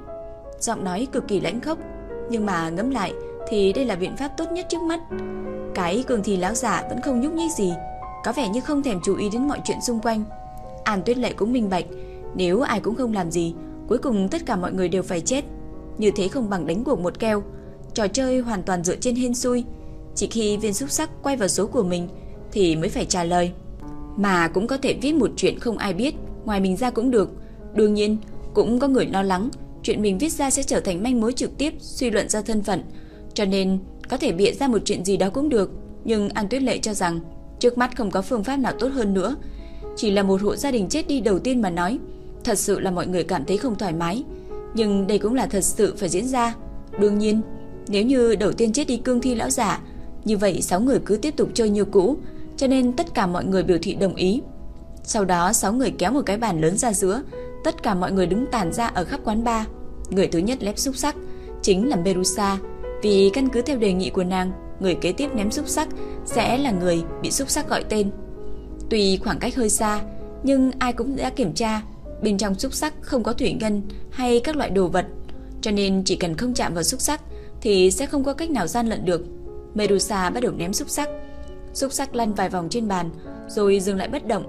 Giọng nói cực kỳ lãnh khốc, Nhưng mà ngẫm lại Thì đây là biện pháp tốt nhất trước mắt. Cái cường thì lão giả vẫn không nhúc nhích gì, Có vẻ như không thèm chú ý đến mọi chuyện xung quanh. An tuyết lệ cũng minh bạch, Nếu ai cũng không làm gì, Cuối cùng tất cả mọi người đều phải chết. Như thế không bằng đánh cuộc một keo, Trò chơi hoàn toàn dựa trên hên xui. Chỉ khi viên xúc sắc quay vào số của mình Thì mới phải trả lời. Mà cũng có thể viết một chuyện không ai biết ngoài mình ra cũng được. Đương nhiên, cũng có người lo lắng chuyện mình viết ra sẽ trở thành manh mối trực tiếp suy luận ra thân phận, cho nên có thể bịa ra một chuyện gì đó cũng được, nhưng An Tuyết Lệ cho rằng trước mắt không có phương pháp nào tốt hơn nữa. Chỉ là một hộ gia đình chết đi đầu tiên mà nói, thật sự là mọi người cảm thấy không thoải mái, nhưng đây cũng là thật sự phải diễn ra. Đương nhiên, nếu như đầu tiên chết đi cương thi lão giả, như vậy sáu người cứ tiếp tục chơi như cũ, cho nên tất cả mọi người biểu thị đồng ý. Sau đó sáu người kéo một cái bàn lớn ra giữa, tất cả mọi người đứng tàn ra ở khắp quán bar. Người thứ nhất lép xúc sắc chính là Merusa, vì căn cứ theo đề nghị của nàng, người kế tiếp ném xúc sắc sẽ là người bị xúc sắc gọi tên. Tuy khoảng cách hơi xa, nhưng ai cũng đã kiểm tra, bên trong xúc sắc không có thủy ngân hay các loại đồ vật, cho nên chỉ cần không chạm vào xúc sắc thì sẽ không có cách nào gian lận được. Medusa bắt đầu ném xúc sắc. Xúc sắc lăn vài vòng trên bàn, rồi dừng lại bất động.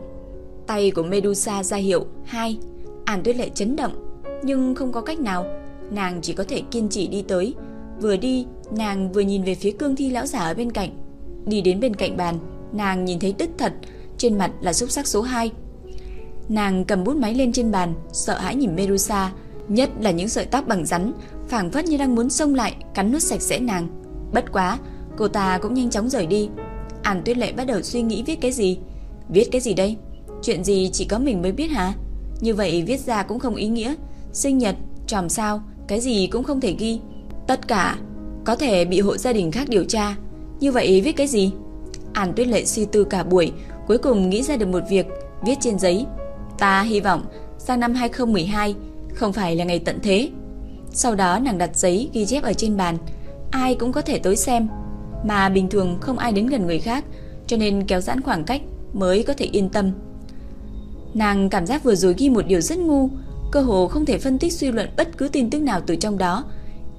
Tay của Medusa ra hiệu hai An Tuyết Lệ chấn động nhưng không có cách nào, nàng chỉ có thể kiên trì đi tới. Vừa đi, nàng vừa nhìn về phía cương thi lão giả ở bên cạnh. Đi đến bên cạnh bàn, nàng nhìn thấy đứt thật, trên mặt là xúc sắc số 2. Nàng cầm bút máy lên trên bàn, sợ hãi nhìn Medusa, nhất là những sợi tóc bằng rắn, phảng phất như đang muốn xông lại, cắn nuốt sạch sẽ nàng. Bất quá, cô ta cũng nhanh chóng rời đi. An Tuyết Lệ bắt đầu suy nghĩ viết cái gì. Viết cái gì đây? Chuyện gì chỉ có mình mới biết hả? Như vậy viết ra cũng không ý nghĩa. Sinh nhật, tròm sao, cái gì cũng không thể ghi. Tất cả có thể bị hộ gia đình khác điều tra. Như vậy viết cái gì? An Tuyết Lệ suy tư cả buổi, cuối cùng nghĩ ra được một việc, viết trên giấy. Ta hy vọng sang năm 2012 không phải là ngày tận thế. Sau đó nàng đặt giấy ghi chép ở trên bàn, ai cũng có thể tới xem, mà bình thường không ai đến gần người khác, cho nên kéo giãn khoảng cách mới có thể yên tâm. Nàng cảm giác vừa rồi ghi một điều rất ngu, cơ hồ không thể phân tích suy luận bất cứ tin tức nào từ trong đó.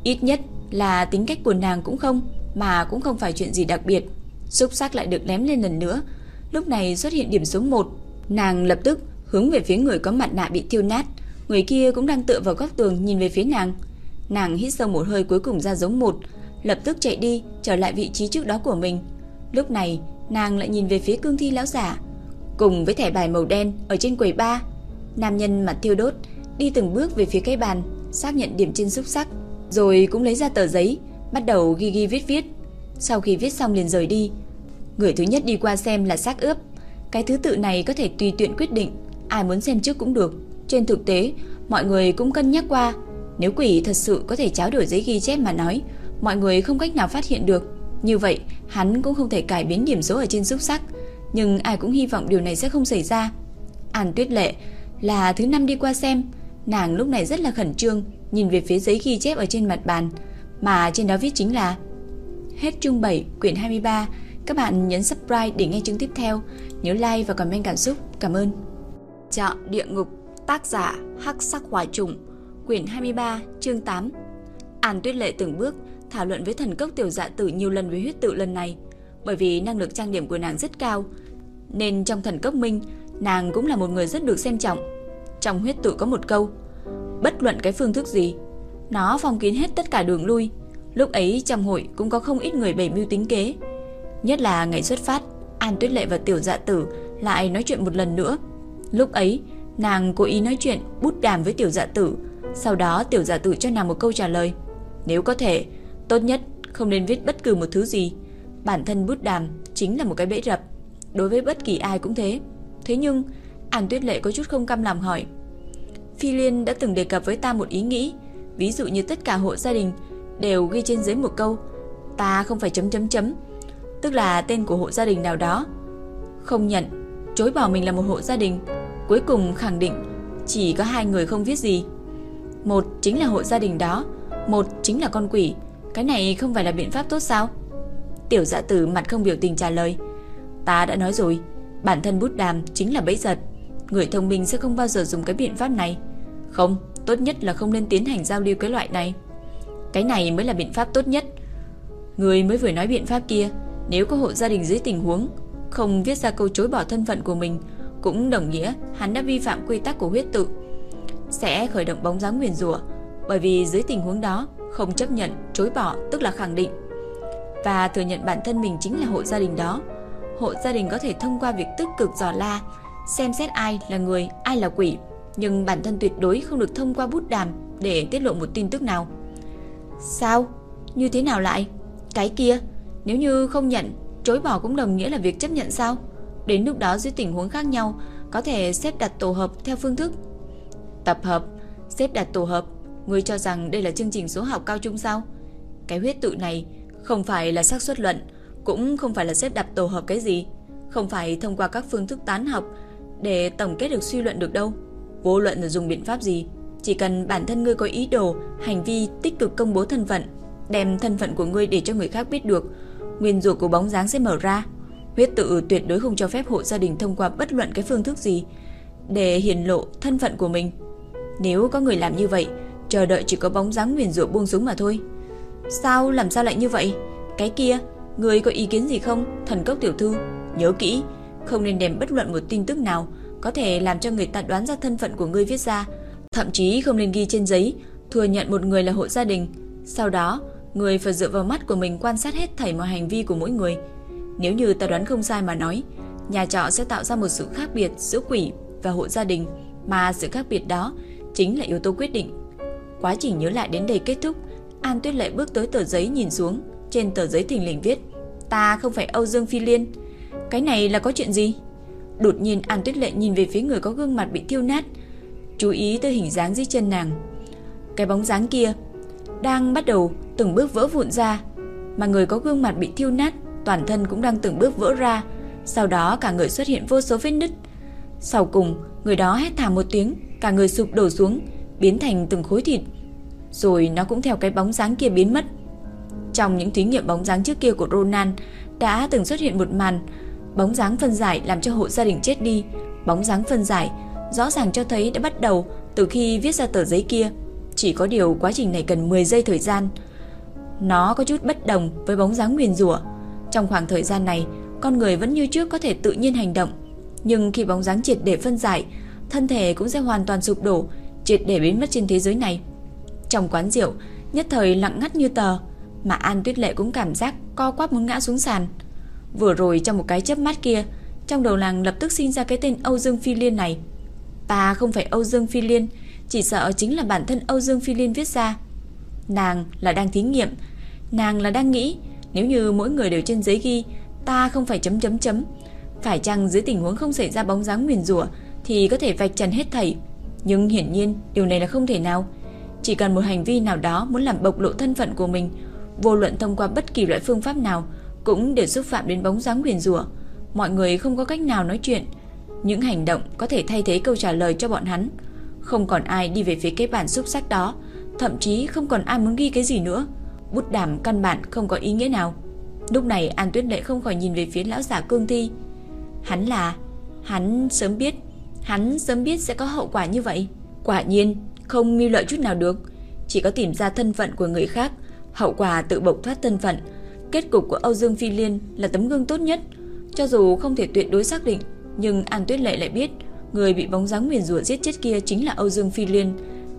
Ít nhất là tính cách của nàng cũng không, mà cũng không phải chuyện gì đặc biệt. Xúc sắc lại được ném lên lần nữa. Lúc này xuất hiện điểm số 1, nàng lập tức hướng về phía người có mặt nạ bị thiêu nát. Người kia cũng đang tựa vào góc tường nhìn về phía nàng. Nàng hít sâu một hơi cuối cùng ra giống một, lập tức chạy đi, trở lại vị trí trước đó của mình. Lúc này, nàng lại nhìn về phía cương thi lão giả, cùng với thẻ bài màu đen ở trên quầy ba. Nam nhân mặt thiêu đốt, đi từng bước về phía cái bàn, xác nhận điểm trên xúc sắc, rồi cũng lấy ra tờ giấy, bắt đầu ghi ghi viết viết. Sau khi viết xong liền rời đi. Người thứ nhất đi qua xem là xác ướp. Cái thứ tự này có thể tùy tiện quyết định, ai muốn xem trước cũng được. Trên thực tế, mọi người cũng cân nhắc qua, nếu quỷ thật sự có thể tráo đổi giấy ghi chép mà nói, mọi người không cách nào phát hiện được. Như vậy, hắn cũng không thể cải biến điểm số ở trên xúc sắc, nhưng ai cũng hy vọng điều này sẽ không xảy ra. An Tuyết Lệ là thứ năm đi qua xem, nàng lúc này rất là khẩn trương, nhìn về phía giấy ghi chép ở trên mặt bàn, mà trên đó viết chính là Hết chương 7, quyển 23. Các bạn nhấn subscribe để nghe chương tiếp theo. Nhớ like và comment cảm xúc. Cảm ơn. Chọn địa ngục, tác giả Hắc Sắc Hỏa Trùng, quyển 23, chương 8. An Tuyết Lệ từng bước thảo luận với thần cốc tiểu dạ tử nhiều lần với huyết tự lần này, bởi vì năng lực trang điểm của nàng rất cao, nên trong thần cốc minh, nàng cũng là một người rất được xem trọng. Trong huyết tự có một câu, bất luận cái phương thức gì, nó phong kín hết tất cả đường lui. Lúc ấy trong hội cũng có không ít người bày mưu tính kế. Nhất là ngày xuất phát, An Tuyết Lệ và Tiểu Dạ Tử lại nói chuyện một lần nữa. Lúc ấy, nàng cố ý nói chuyện bút đàm với Tiểu Dạ Tử, sau đó Tiểu Dạ Tử cho nàng một câu trả lời. Nếu có thể, tốt nhất không nên viết bất cứ một thứ gì. Bản thân bút đàm chính là một cái bẫy rập, đối với bất kỳ ai cũng thế. Thế nhưng, An Tuyết Lệ có chút không cam lòng hỏi. Phi Liên đã từng đề cập với ta một ý nghĩ, ví dụ như tất cả hộ gia đình đều ghi trên giấy một câu, ta không phải chấm chấm chấm, tức là tên của hộ gia đình nào đó. Không nhận, chối bỏ mình là một hộ gia đình, cuối cùng khẳng định chỉ có hai người không viết gì. Một chính là hộ gia đình đó, một chính là con quỷ, cái này không phải là biện pháp tốt sao? Tiểu dạ tử mặt không biểu tình trả lời, ta đã nói rồi, bản thân bút đàm chính là bẫy giật, người thông minh sẽ không bao giờ dùng cái biện pháp này. Không, tốt nhất là không nên tiến hành giao lưu cái loại này. Cái này mới là biện pháp tốt nhất. Người mới vừa nói biện pháp kia, nếu có hộ gia đình dưới tình huống không viết ra câu chối bỏ thân phận của mình, cũng đồng nghĩa hắn đã vi phạm quy tắc của huyết tự, sẽ khởi động bóng dáng nguyền rủa, bởi vì dưới tình huống đó không chấp nhận chối bỏ tức là khẳng định và thừa nhận bản thân mình chính là hộ gia đình đó. Hộ gia đình có thể thông qua việc tích cực dò la, xem xét ai là người, ai là quỷ, nhưng bản thân tuyệt đối không được thông qua bút đàm để tiết lộ một tin tức nào. Sao? Như thế nào lại? Cái kia, nếu như không nhận, chối bỏ cũng đồng nghĩa là việc chấp nhận sao? Đến lúc đó dưới tình huống khác nhau, có thể xếp đặt tổ hợp theo phương thức. Tập hợp, xếp đặt tổ hợp, ngươi cho rằng đây là chương trình số học cao trung sao? Cái huyết tự này không phải là xác suất luận, cũng không phải là xếp đặt tổ hợp cái gì, không phải thông qua các phương thức tán học để tổng kết được suy luận được đâu. Vô luận là dùng biện pháp gì, chỉ cần bản thân ngươi có ý đồ, hành vi tích cực công bố thân phận, đem thân phận của ngươi để cho người khác biết được, nguyên rủa của bóng dáng sẽ mở ra. Huyết tự tuyệt đối không cho phép hộ gia đình thông qua bất luận cái phương thức gì để hiển lộ thân phận của mình. Nếu có người làm như vậy, chờ đợi chỉ có bóng dáng nguyên rủa buông xuống mà thôi. Sao làm sao lại như vậy? Cái kia, người có ý kiến gì không? Thần cốc tiểu thư, nhớ kỹ, không nên đem bất luận một tin tức nào có thể làm cho người ta đoán ra thân phận của ngươi viết ra, Thậm chí không nên ghi trên giấy thừa nhận một người là hộ gia đình, sau đó người phải dựa vào mắt của mình quan sát hết thảy mọi hành vi của mỗi người. Nếu như ta đoán không sai mà nói, nhà trọ sẽ tạo ra một sự khác biệt giữa quỷ và hộ gia đình, mà sự khác biệt đó chính là yếu tố quyết định. Quá trình nhớ lại đến đây kết thúc, An Tuyết Lệ bước tới tờ giấy nhìn xuống, trên tờ giấy thình lình viết: "Ta không phải Âu Dương Phi Liên." Cái này là có chuyện gì? Đột nhiên An Tuyết Lệ nhìn về phía người có gương mặt bị thiêu nát, chú ý tới hình dáng dưới chân nàng. Cái bóng dáng kia đang bắt đầu từng bước vỡ vụn ra, mà người có gương mặt bị thiêu nát, toàn thân cũng đang từng bước vỡ ra, sau đó cả người xuất hiện vô số vết nứt. Sau cùng, người đó hét thảm một tiếng, cả người sụp đổ xuống, biến thành từng khối thịt. Rồi nó cũng theo cái bóng dáng kia biến mất. Trong những thí nghiệm bóng dáng trước kia của Ronan đã từng xuất hiện một màn bóng dáng phân giải làm cho hộ gia đình chết đi. Bóng dáng phân giải rõ ràng cho thấy đã bắt đầu từ khi viết ra tờ giấy kia. Chỉ có điều quá trình này cần 10 giây thời gian. Nó có chút bất đồng với bóng dáng nguyền rủa. Trong khoảng thời gian này, con người vẫn như trước có thể tự nhiên hành động, nhưng khi bóng dáng triệt để phân giải, thân thể cũng sẽ hoàn toàn sụp đổ, triệt để biến mất trên thế giới này. Trong quán rượu, nhất thời lặng ngắt như tờ, mà An Tuyết Lệ cũng cảm giác co quắp muốn ngã xuống sàn. Vừa rồi trong một cái chớp mắt kia, trong đầu nàng lập tức sinh ra cái tên Âu Dương Phi Liên này. Ta không phải Âu Dương Phi Liên, chỉ sợ chính là bản thân Âu Dương Phi Liên viết ra. Nàng là đang thí nghiệm, nàng là đang nghĩ, nếu như mỗi người đều trên giấy ghi ta không phải chấm chấm chấm, phải chăng dưới tình huống không xảy ra bóng dáng nguyền rủa thì có thể vạch trần hết thảy, nhưng hiển nhiên điều này là không thể nào. Chỉ cần một hành vi nào đó muốn làm bộc lộ thân phận của mình, vô luận thông qua bất kỳ loại phương pháp nào cũng đều xúc phạm đến bóng dáng huyền rủa. Mọi người không có cách nào nói chuyện, những hành động có thể thay thế câu trả lời cho bọn hắn. Không còn ai đi về phía cái bản xúc sắc đó, thậm chí không còn ai muốn ghi cái gì nữa. Bút đàm căn bản không có ý nghĩa nào. Lúc này An Tuyết Lệ không khỏi nhìn về phía lão giả cương thi. Hắn là... Hắn sớm biết... Hắn sớm biết sẽ có hậu quả như vậy. Quả nhiên, không mưu lợi chút nào được. Chỉ có tìm ra thân phận của người khác, hậu quả tự bộc thoát thân phận. Kết cục của Âu Dương Phi Liên là tấm gương tốt nhất. Cho dù không thể tuyệt đối xác định, nhưng An Tuyết Lệ lại biết người bị bóng dáng nguyền rủa giết chết kia chính là Âu Dương Phi Liên.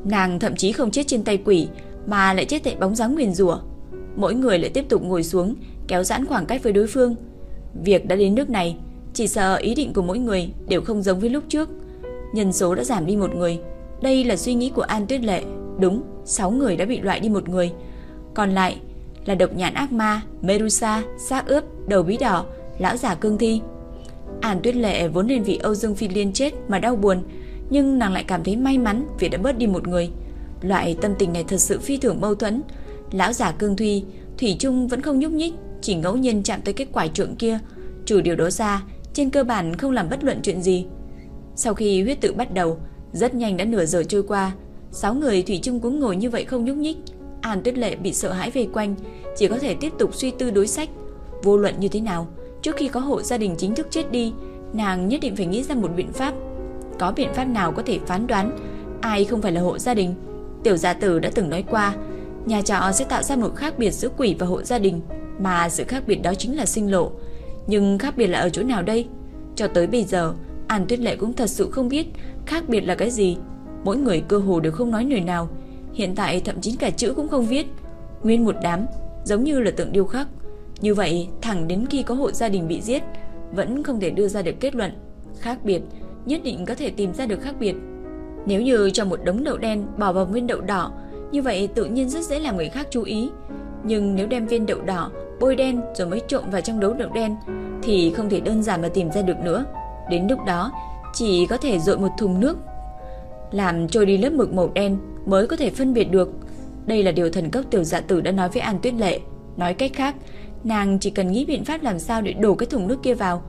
Nàng thậm chí không chết trên tay quỷ, mà lại chết tại bóng dáng nguyền rủa. Mỗi người lại tiếp tục ngồi xuống, kéo giãn khoảng cách với đối phương. Việc đã đến nước này, chỉ sợ ý định của mỗi người đều không giống với lúc trước. Nhân số đã giảm đi một người. Đây là suy nghĩ của An Tuyết Lệ. Đúng, 6 người đã bị loại đi một người. Còn lại là độc nhãn ác ma, Medusa, xác ướp, đầu bí đỏ, lão giả cương thi. An Tuyết Lệ vốn nên vì Âu Dương Phi Liên chết mà đau buồn, nhưng nàng lại cảm thấy may mắn vì đã bớt đi một người. Loại tâm tình này thật sự phi thường mâu thuẫn. Lão giả cương thi, Thủy Trung vẫn không nhúc nhích, chỉ ngẫu nhiên chạm tới cái quải trượng kia, trừ điều đó ra, trên cơ bản không làm bất luận chuyện gì. Sau khi huyết tự bắt đầu, rất nhanh đã nửa giờ trôi qua, sáu người thủy chung cũng ngồi như vậy không nhúc nhích. An Tuyết Lệ bị sợ hãi vây quanh, chỉ có thể tiếp tục suy tư đối sách, vô luận như thế nào, trước khi có hộ gia đình chính thức chết đi, nàng nhất định phải nghĩ ra một biện pháp. Có biện pháp nào có thể phán đoán ai không phải là hộ gia đình? Tiểu gia tử đã từng nói qua, nhà trọ sẽ tạo ra một khác biệt giữa quỷ và hộ gia đình mà sự khác biệt đó chính là sinh lộ. Nhưng khác biệt là ở chỗ nào đây? Cho tới bây giờ, An Tuyết Lệ cũng thật sự không biết khác biệt là cái gì. Mỗi người cơ hồ đều không nói lời nào, hiện tại thậm chí cả chữ cũng không viết. Nguyên một đám, giống như là tượng điêu khắc. Như vậy, thẳng đến khi có hộ gia đình bị giết, vẫn không thể đưa ra được kết luận. Khác biệt, nhất định có thể tìm ra được khác biệt. Nếu như cho một đống đậu đen bỏ vào viên đậu đỏ, như vậy tự nhiên rất dễ làm người khác chú ý. Nhưng nếu đem viên đậu đỏ bôi đen rồi mới trộn vào trong đống đậu đen thì không thể đơn giản mà tìm ra được nữa. Đến lúc đó, chỉ có thể dội một thùng nước làm trôi đi lớp mực màu đen mới có thể phân biệt được. Đây là điều thần cấp tiểu dạ tử đã nói với An Tuyết Lệ. Nói cách khác, nàng chỉ cần nghĩ biện pháp làm sao để đổ cái thùng nước kia vào.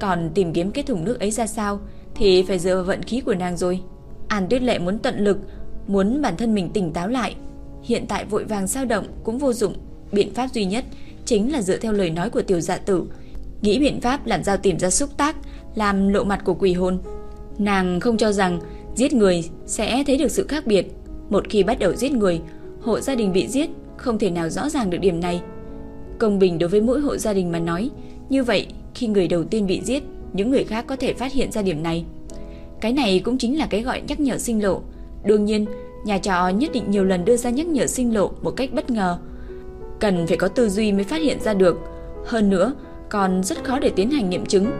Còn tìm kiếm cái thùng nước ấy ra sao thì phải dựa vào vận khí của nàng rồi. An Tuyết Lệ muốn tận lực, muốn bản thân mình tỉnh táo lại. Hiện tại vội vàng sao động cũng vô dụng. Biện pháp duy nhất chính là dựa theo lời nói của tiểu dạ tử, nghĩ biện pháp làm sao tìm ra xúc tác, làm lộ mặt của quỷ hồn. Nàng không cho rằng giết người sẽ thấy được sự khác biệt. Một khi bắt đầu giết người, hộ gia đình bị giết không thể nào rõ ràng được điểm này. Công bình đối với mỗi hộ gia đình mà nói, như vậy khi người đầu tiên bị giết, những người khác có thể phát hiện ra điểm này. Cái này cũng chính là cái gọi nhắc nhở sinh lộ, Đương nhiên, nhà trọ nhất định nhiều lần đưa ra nhắc nhở sinh lộ một cách bất ngờ. Cần phải có tư duy mới phát hiện ra được. Hơn nữa, còn rất khó để tiến hành nghiệm chứng.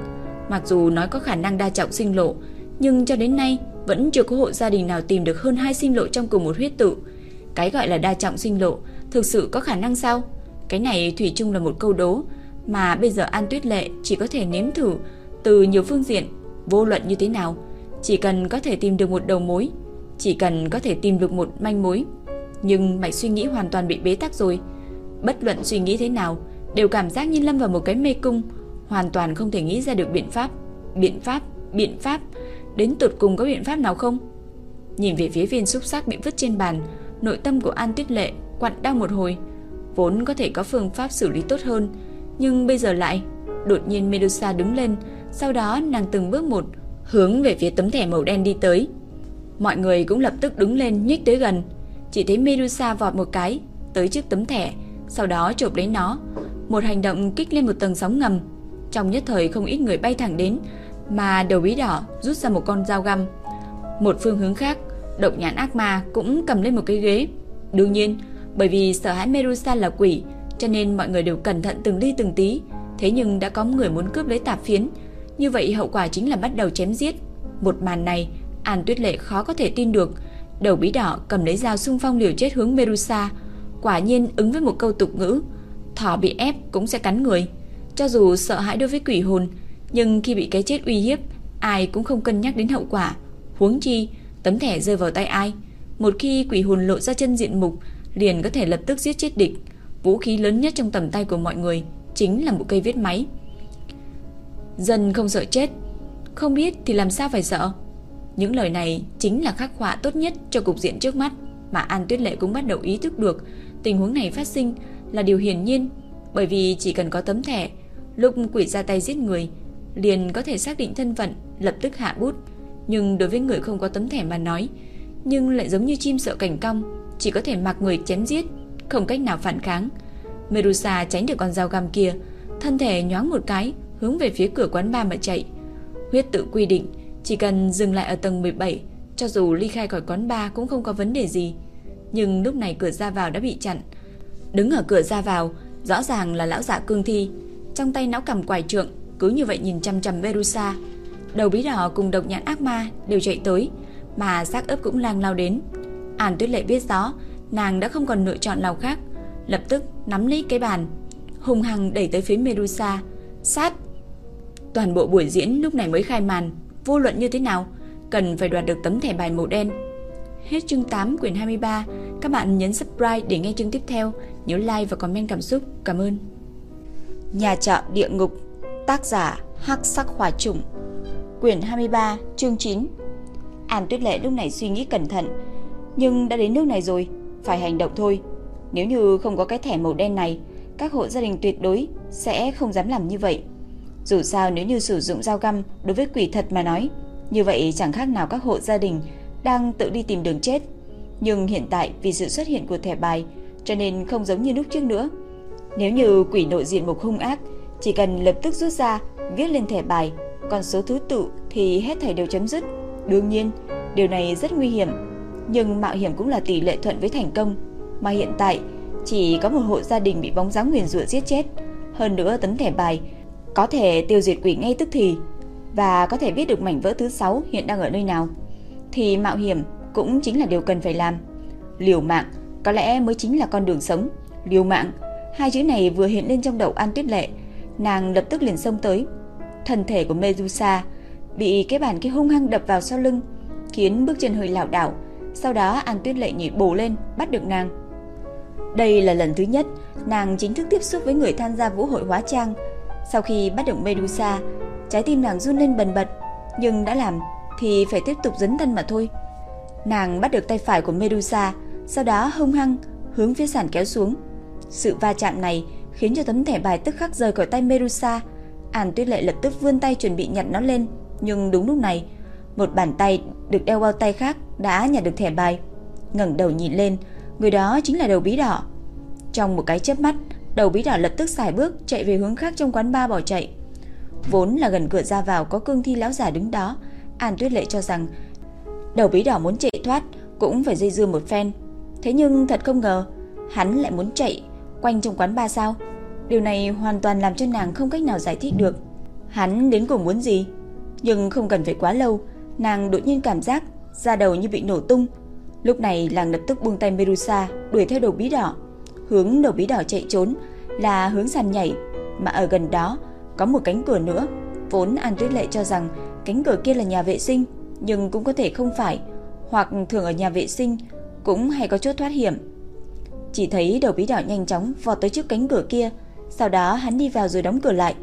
Mặc dù nói có khả năng đa trọng sinh lộ, nhưng cho đến nay vẫn chưa có hộ gia đình nào tìm được hơn hai sinh lộ trong cùng một huyết tự. Cái gọi là đa trọng sinh lộ thực sự có khả năng sao? Cái này thủy chung là một câu đố mà bây giờ An Tuyết Lệ chỉ có thể nếm thử từ nhiều phương diện, vô luận như thế nào, chỉ cần có thể tìm được một đầu mối, chỉ cần có thể tìm được một manh mối. Nhưng mạch suy nghĩ hoàn toàn bị bế tắc rồi. Bất luận suy nghĩ thế nào, đều cảm giác như lâm vào một cái mê cung, hoàn toàn không thể nghĩ ra được biện pháp. Biện pháp, biện pháp, đến tụt cùng có biện pháp nào không? Nhìn về phía viên xúc sắc bị vứt trên bàn, nội tâm của An Tuyết Lệ quặn đau một hồi. Vốn có thể có phương pháp xử lý tốt hơn, nhưng bây giờ lại Đột nhiên Medusa đứng lên Sau đó nàng từng bước một Hướng về phía tấm thẻ màu đen đi tới Mọi người cũng lập tức đứng lên nhích tới gần Chỉ thấy Medusa vọt một cái Tới trước tấm thẻ Sau đó chộp lấy nó Một hành động kích lên một tầng sóng ngầm trong nhất thời không ít người bay thẳng đến Mà đầu bí đỏ rút ra một con dao găm Một phương hướng khác Độc nhãn ác ma cũng cầm lên một cái ghế Đương nhiên Bởi vì sợ hãi Medusa là quỷ cho nên mọi người đều cẩn thận từng ly từng tí. Thế nhưng đã có người muốn cướp lấy tạp phiến, như vậy hậu quả chính là bắt đầu chém giết. Một màn này, An Tuyết Lệ khó có thể tin được. Đầu bí đỏ cầm lấy dao xung phong liều chết hướng Merusa, quả nhiên ứng với một câu tục ngữ, thỏ bị ép cũng sẽ cắn người. Cho dù sợ hãi đối với quỷ hồn, nhưng khi bị cái chết uy hiếp, ai cũng không cân nhắc đến hậu quả. Huống chi, tấm thẻ rơi vào tay ai, một khi quỷ hồn lộ ra chân diện mục, liền có thể lập tức giết chết địch. Vũ khí lớn nhất trong tầm tay của mọi người chính là một cây viết máy. Dân không sợ chết, không biết thì làm sao phải sợ. Những lời này chính là khắc họa tốt nhất cho cục diện trước mắt mà An Tuyết Lệ cũng bắt đầu ý thức được tình huống này phát sinh là điều hiển nhiên, bởi vì chỉ cần có tấm thẻ, lúc quỷ ra tay giết người, liền có thể xác định thân phận, lập tức hạ bút. Nhưng đối với người không có tấm thẻ mà nói, nhưng lại giống như chim sợ cảnh cong, chỉ có thể mặc người chém giết, không cách nào phản kháng. Medusa tránh được con dao găm kia, thân thể nhoáng một cái, hướng về phía cửa quán bar mà chạy. Huyết tự quy định, chỉ cần dừng lại ở tầng 17, cho dù ly khai khỏi quán bar cũng không có vấn đề gì. Nhưng lúc này cửa ra vào đã bị chặn. Đứng ở cửa ra vào, rõ ràng là lão giả cương thi, trong tay não cầm quải trượng, cứ như vậy nhìn chăm chăm Medusa. Đầu bí đỏ cùng độc nhãn ác ma đều chạy tới, mà xác ướp cũng lang lao đến. Ản Tuyết Lệ biết rõ, nàng đã không còn lựa chọn nào khác, lập tức nắm lấy cái bàn, hùng hăng đẩy tới phía Medusa, sát. Toàn bộ buổi diễn lúc này mới khai màn, vô luận như thế nào, cần phải đoạt được tấm thẻ bài màu đen. Hết chương 8 quyển 23, các bạn nhấn subscribe để nghe chương tiếp theo, nhớ like và comment cảm xúc. Cảm ơn. Nhà trọ địa ngục, tác giả Hắc Sắc Hỏa Trùng, quyển 23, chương 9. An Tuyết Lệ lúc này suy nghĩ cẩn thận, nhưng đã đến nước này rồi, phải hành động thôi. Nếu như không có cái thẻ màu đen này, các hộ gia đình tuyệt đối sẽ không dám làm như vậy. Dù sao nếu như sử dụng dao găm đối với quỷ thật mà nói, như vậy chẳng khác nào các hộ gia đình đang tự đi tìm đường chết. Nhưng hiện tại vì sự xuất hiện của thẻ bài, cho nên không giống như lúc trước nữa. Nếu như quỷ nội diện mục hung ác, chỉ cần lập tức rút ra, viết lên thẻ bài, còn số thứ tự thì hết thảy đều chấm dứt. Đương nhiên, điều này rất nguy hiểm, nhưng mạo hiểm cũng là tỷ lệ thuận với thành công mà hiện tại chỉ có một hộ gia đình bị bóng dáng nguyền rủa giết chết. Hơn nữa tấm thẻ bài có thể tiêu diệt quỷ ngay tức thì và có thể biết được mảnh vỡ thứ 6 hiện đang ở nơi nào. Thì mạo hiểm cũng chính là điều cần phải làm. Liều mạng có lẽ mới chính là con đường sống. Liều mạng, hai chữ này vừa hiện lên trong đầu An Tuyết Lệ, nàng lập tức liền xông tới. Thân thể của Medusa bị cái bàn kia hung hăng đập vào sau lưng, khiến bước chân hơi lảo đảo. Sau đó An Tuyết Lệ nhảy bổ lên, bắt được nàng. Đây là lần thứ nhất nàng chính thức tiếp xúc với người tham gia vũ hội hóa trang. Sau khi bắt được Medusa, trái tim nàng run lên bần bật, nhưng đã làm thì phải tiếp tục dấn thân mà thôi. Nàng bắt được tay phải của Medusa, sau đó hung hăng hướng phía sàn kéo xuống. Sự va chạm này khiến cho tấm thẻ bài tức khắc rời khỏi tay Medusa. An Tuyết Lệ lập tức vươn tay chuẩn bị nhặt nó lên, nhưng đúng lúc này, một bàn tay được đeo bao tay khác đã nhặt được thẻ bài. Ngẩng đầu nhìn lên, Người đó chính là đầu bí đỏ. Trong một cái chớp mắt, đầu bí đỏ lập tức xài bước chạy về hướng khác trong quán bar bỏ chạy. Vốn là gần cửa ra vào có cương thi lão giả đứng đó, An Tuyết Lệ cho rằng đầu bí đỏ muốn chạy thoát cũng phải dây dưa một phen. Thế nhưng thật không ngờ, hắn lại muốn chạy quanh trong quán ba sao? Điều này hoàn toàn làm cho nàng không cách nào giải thích được. Hắn đến cùng muốn gì? Nhưng không cần phải quá lâu, nàng đột nhiên cảm giác da đầu như bị nổ tung. Lúc này nàng lập tức buông tay Medusa, đuổi theo đầu bí đỏ. Hướng đầu bí đỏ chạy trốn là hướng sàn nhảy, mà ở gần đó có một cánh cửa nữa. Vốn An Tuyết Lệ cho rằng cánh cửa kia là nhà vệ sinh, nhưng cũng có thể không phải, hoặc thường ở nhà vệ sinh cũng hay có chốt thoát hiểm. Chỉ thấy đầu bí đỏ nhanh chóng vọt tới trước cánh cửa kia, sau đó hắn đi vào rồi đóng cửa lại.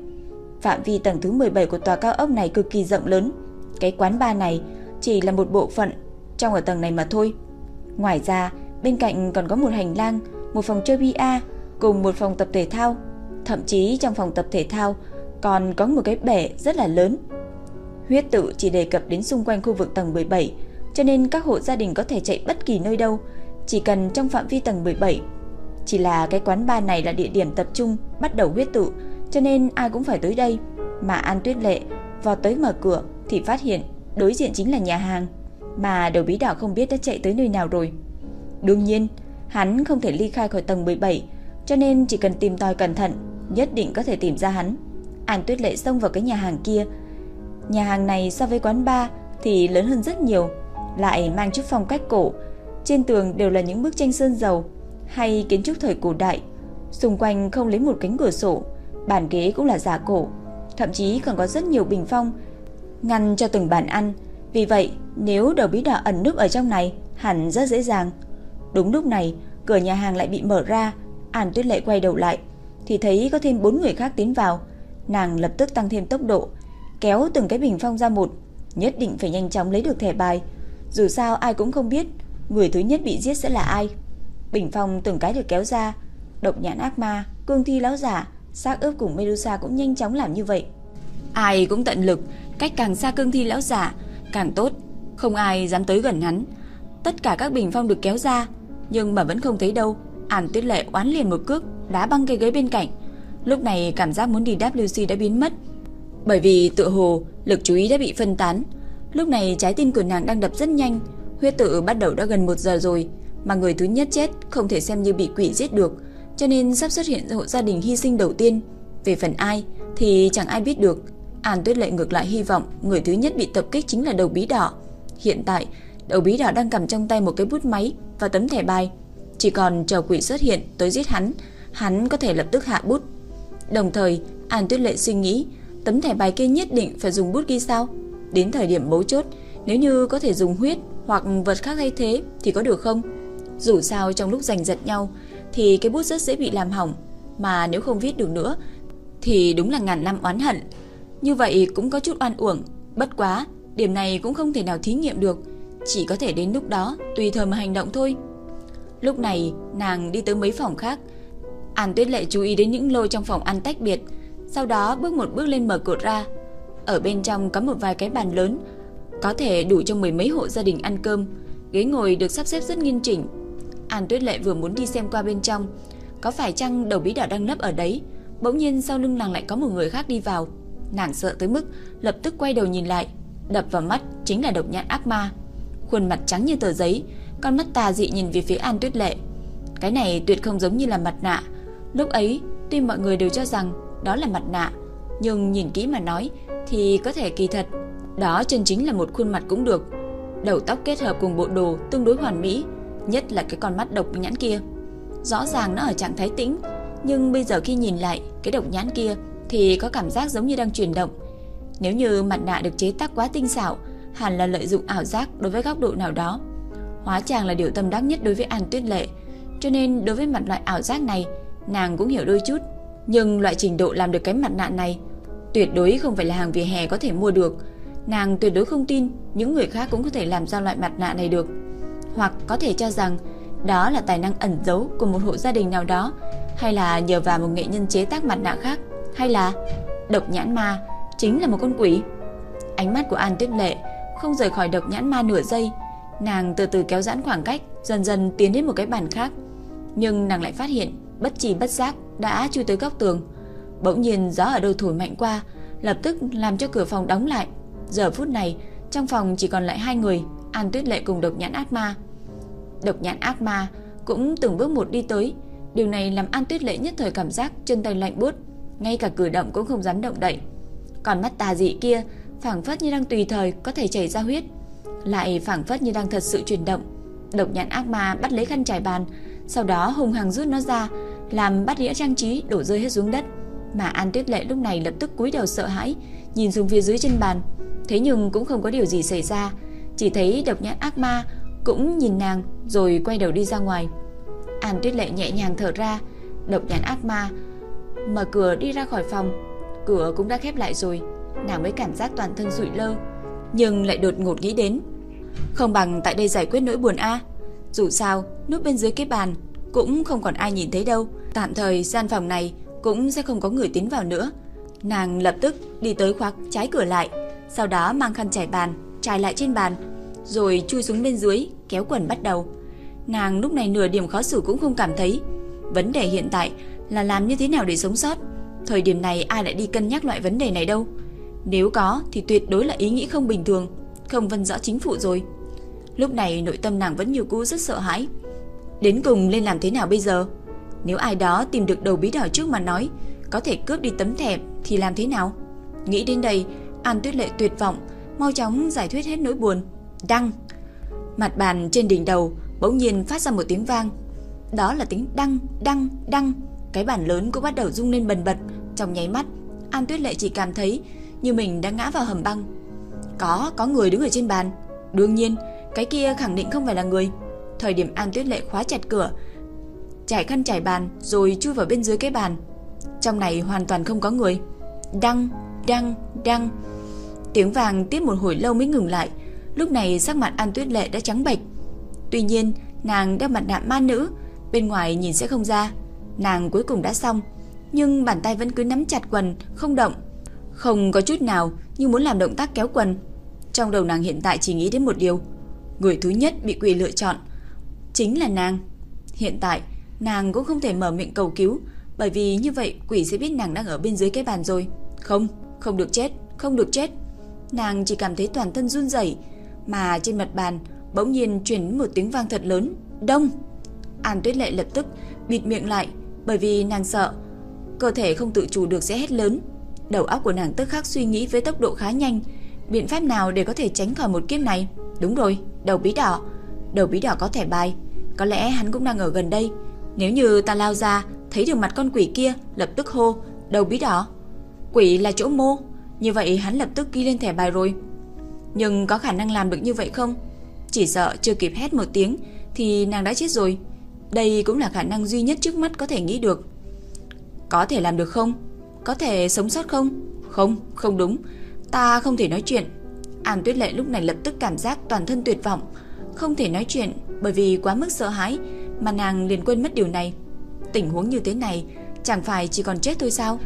Phạm vi tầng thứ 17 của tòa cao ốc này cực kỳ rộng lớn. Cái quán bar này chỉ là một bộ phận trong ở tầng này mà thôi. Ngoài ra, bên cạnh còn có một hành lang, một phòng chơi bia cùng một phòng tập thể thao. Thậm chí trong phòng tập thể thao còn có một cái bể rất là lớn. Huyết tự chỉ đề cập đến xung quanh khu vực tầng 17, cho nên các hộ gia đình có thể chạy bất kỳ nơi đâu, chỉ cần trong phạm vi tầng 17. Chỉ là cái quán bar này là địa điểm tập trung bắt đầu huyết tụ cho nên ai cũng phải tới đây. Mà An Tuyết Lệ vào tới mở cửa thì phát hiện đối diện chính là nhà hàng, mà đầu bí đỏ không biết đã chạy tới nơi nào rồi. Đương nhiên, hắn không thể ly khai khỏi tầng 17, cho nên chỉ cần tìm tòi cẩn thận, nhất định có thể tìm ra hắn. An Tuyết Lệ xông vào cái nhà hàng kia. Nhà hàng này so với quán bar thì lớn hơn rất nhiều, lại mang chút phong cách cổ. Trên tường đều là những bức tranh sơn dầu hay kiến trúc thời cổ đại. Xung quanh không lấy một cánh cửa sổ, bàn ghế cũng là giả cổ, thậm chí còn có rất nhiều bình phong ngăn cho từng bàn ăn. Vì vậy, nếu đầu bí đỏ ẩn núp ở trong này, hẳn rất dễ dàng. Đúng lúc này, cửa nhà hàng lại bị mở ra, An Tuyết Lệ quay đầu lại thì thấy có thêm bốn người khác tiến vào. Nàng lập tức tăng thêm tốc độ, kéo từng cái bình phong ra một, nhất định phải nhanh chóng lấy được thẻ bài. Dù sao ai cũng không biết người thứ nhất bị giết sẽ là ai. Bình phong từng cái được kéo ra, độc nhãn ác ma, cương thi lão giả, xác ướp cùng Medusa cũng nhanh chóng làm như vậy. Ai cũng tận lực, cách càng xa cương thi lão giả càng tốt, không ai dám tới gần hắn. Tất cả các bình phong được kéo ra, nhưng mà vẫn không thấy đâu. Ản Tuyết Lệ oán liền một cước, đá băng cây ghế bên cạnh. Lúc này cảm giác muốn đi WC đã biến mất, bởi vì tựa hồ lực chú ý đã bị phân tán. Lúc này trái tim của nàng đang đập rất nhanh, huyết tự bắt đầu đã gần một giờ rồi, mà người thứ nhất chết không thể xem như bị quỷ giết được, cho nên sắp xuất hiện hộ gia đình hy sinh đầu tiên. Về phần ai thì chẳng ai biết được. An Tuyết Lệ ngược lại hy vọng người thứ nhất bị tập kích chính là đầu bí đỏ. Hiện tại, đầu bí đỏ đang cầm trong tay một cái bút máy và tấm thẻ bài. Chỉ còn chờ quỷ xuất hiện tới giết hắn, hắn có thể lập tức hạ bút. Đồng thời, An Tuyết Lệ suy nghĩ, tấm thẻ bài kia nhất định phải dùng bút ghi sao? Đến thời điểm bấu chốt, nếu như có thể dùng huyết hoặc vật khác thay thế thì có được không? Dù sao trong lúc giành giật nhau thì cái bút rất dễ bị làm hỏng, mà nếu không viết được nữa thì đúng là ngàn năm oán hận. Như vậy cũng có chút oan uổng, bất quá, điểm này cũng không thể nào thí nghiệm được, chỉ có thể đến lúc đó tùy thời mà hành động thôi. Lúc này, nàng đi tới mấy phòng khác. An Tuyết Lệ chú ý đến những lô trong phòng ăn tách biệt, sau đó bước một bước lên mở cửa ra. Ở bên trong có một vài cái bàn lớn, có thể đủ cho mười mấy hộ gia đình ăn cơm. Ghế ngồi được sắp xếp rất nghiêm chỉnh. An Tuyết Lệ vừa muốn đi xem qua bên trong, có phải chăng đầu bí đỏ đang nấp ở đấy? Bỗng nhiên sau lưng nàng lại có một người khác đi vào. Nàng sợ tới mức lập tức quay đầu nhìn lại, đập vào mắt chính là độc nhãn ác ma. Khuôn mặt trắng như tờ giấy, con mắt tà dị nhìn về phía An Tuyết Lệ. Cái này tuyệt không giống như là mặt nạ. Lúc ấy, tuy mọi người đều cho rằng đó là mặt nạ, nhưng nhìn kỹ mà nói thì có thể kỳ thật, đó chân chính là một khuôn mặt cũng được. Đầu tóc kết hợp cùng bộ đồ tương đối hoàn mỹ, nhất là cái con mắt độc nhãn kia. Rõ ràng nó ở trạng thái tĩnh, nhưng bây giờ khi nhìn lại cái độc nhãn kia thì có cảm giác giống như đang chuyển động. Nếu như mặt nạ được chế tác quá tinh xảo, hẳn là lợi dụng ảo giác đối với góc độ nào đó. Hóa chàng là điều tâm đắc nhất đối với An Tuyết Lệ, cho nên đối với mặt loại ảo giác này, nàng cũng hiểu đôi chút. Nhưng loại trình độ làm được cái mặt nạ này tuyệt đối không phải là hàng vỉa hè có thể mua được. Nàng tuyệt đối không tin những người khác cũng có thể làm ra loại mặt nạ này được. Hoặc có thể cho rằng đó là tài năng ẩn giấu của một hộ gia đình nào đó, hay là nhờ vào một nghệ nhân chế tác mặt nạ khác, hay là độc nhãn ma chính là một con quỷ. Ánh mắt của An Tuyết Lệ không rời khỏi độc nhãn ma nửa giây, nàng từ từ kéo giãn khoảng cách, dần dần tiến đến một cái bàn khác. Nhưng nàng lại phát hiện, bất trì bất giác đã chui tới góc tường. Bỗng nhiên gió ở đâu thổi mạnh qua, lập tức làm cho cửa phòng đóng lại. Giờ phút này, trong phòng chỉ còn lại hai người, An Tuyết Lệ cùng độc nhãn ác ma. Độc nhãn ác ma cũng từng bước một đi tới, điều này làm An Tuyết Lệ nhất thời cảm giác chân tay lạnh buốt, ngay cả cử động cũng không dám động đậy. Còn mắt tà dị kia, phảng phất như đang tùy thời có thể chảy ra huyết, lại phảng phất như đang thật sự chuyển động. Độc nhãn ác ma bắt lấy khăn trải bàn, sau đó hùng hằng rút nó ra, làm bát đĩa trang trí đổ rơi hết xuống đất. Mà An Tuyết Lệ lúc này lập tức cúi đầu sợ hãi, nhìn xuống phía dưới chân bàn, thế nhưng cũng không có điều gì xảy ra, chỉ thấy độc nhãn ác ma cũng nhìn nàng rồi quay đầu đi ra ngoài. An Tuyết Lệ nhẹ nhàng thở ra, độc nhãn ác ma mở cửa đi ra khỏi phòng, cửa cũng đã khép lại rồi, nàng mới cảm giác toàn thân rụi lơ, nhưng lại đột ngột nghĩ đến, không bằng tại đây giải quyết nỗi buồn a. Dù sao, núp bên dưới cái bàn cũng không còn ai nhìn thấy đâu, tạm thời gian phòng này cũng sẽ không có người tiến vào nữa. Nàng lập tức đi tới khóa trái cửa lại, sau đó mang khăn trải bàn, trải lại trên bàn, rồi chui xuống bên dưới, kéo quần bắt đầu. Nàng lúc này nửa điểm khó xử cũng không cảm thấy. Vấn đề hiện tại là làm như thế nào để sống sót. Thời điểm này ai lại đi cân nhắc loại vấn đề này đâu. Nếu có thì tuyệt đối là ý nghĩ không bình thường, không vân rõ chính phủ rồi. Lúc này nội tâm nàng vẫn nhiều cũ rất sợ hãi. Đến cùng lên làm thế nào bây giờ? Nếu ai đó tìm được đầu bí đỏ trước mà nói, có thể cướp đi tấm thẻ thì làm thế nào? Nghĩ đến đây, An Tuyết Lệ tuyệt vọng, mau chóng giải thuyết hết nỗi buồn. Đăng. Mặt bàn trên đỉnh đầu bỗng nhiên phát ra một tiếng vang. Đó là tiếng đăng, đăng, đăng. Cái bàn lớn cũng bắt đầu rung lên bần bật. Trong nháy mắt, An Tuyết Lệ chỉ cảm thấy như mình đang ngã vào hầm băng. Có, có người đứng ở trên bàn. Đương nhiên, cái kia khẳng định không phải là người. Thời điểm An Tuyết Lệ khóa chặt cửa, trải khăn trải bàn rồi chui vào bên dưới cái bàn. Trong này hoàn toàn không có người. Đăng, đăng, đăng. Tiếng vàng tiếp một hồi lâu mới ngừng lại. Lúc này sắc mặt An Tuyết Lệ đã trắng bệch. Tuy nhiên, nàng đeo mặt nạ ma nữ, bên ngoài nhìn sẽ không ra. Nàng cuối cùng đã xong, nhưng bàn tay vẫn cứ nắm chặt quần, không động. Không có chút nào như muốn làm động tác kéo quần. Trong đầu nàng hiện tại chỉ nghĩ đến một điều. Người thứ nhất bị quỷ lựa chọn chính là nàng. Hiện tại, nàng cũng không thể mở miệng cầu cứu, bởi vì như vậy quỷ sẽ biết nàng đang ở bên dưới cái bàn rồi. Không, không được chết, không được chết. Nàng chỉ cảm thấy toàn thân run rẩy, mà trên mặt bàn bỗng nhiên truyền một tiếng vang thật lớn, "Đông!" An Tuyết Lệ lập tức bịt miệng lại, bởi vì nàng sợ cơ thể không tự chủ được sẽ hét lớn. Đầu óc của nàng tức khắc suy nghĩ với tốc độ khá nhanh, biện pháp nào để có thể tránh khỏi một kiếp này? Đúng rồi, đầu bí đỏ. Đầu bí đỏ có thẻ bài, có lẽ hắn cũng đang ở gần đây. Nếu như ta lao ra, thấy được mặt con quỷ kia, lập tức hô, đầu bí đỏ. Quỷ là chỗ mô, như vậy hắn lập tức ghi lên thẻ bài rồi. Nhưng có khả năng làm được như vậy không? Chỉ sợ chưa kịp hét một tiếng thì nàng đã chết rồi. Đây cũng là khả năng duy nhất trước mắt có thể nghĩ được. Có thể làm được không? Có thể sống sót không? Không, không đúng. Ta không thể nói chuyện. An Tuyết Lệ lúc này lập tức cảm giác toàn thân tuyệt vọng. Không thể nói chuyện bởi vì quá mức sợ hãi mà nàng liền quên mất điều này. Tình huống như thế này chẳng phải chỉ còn chết thôi sao?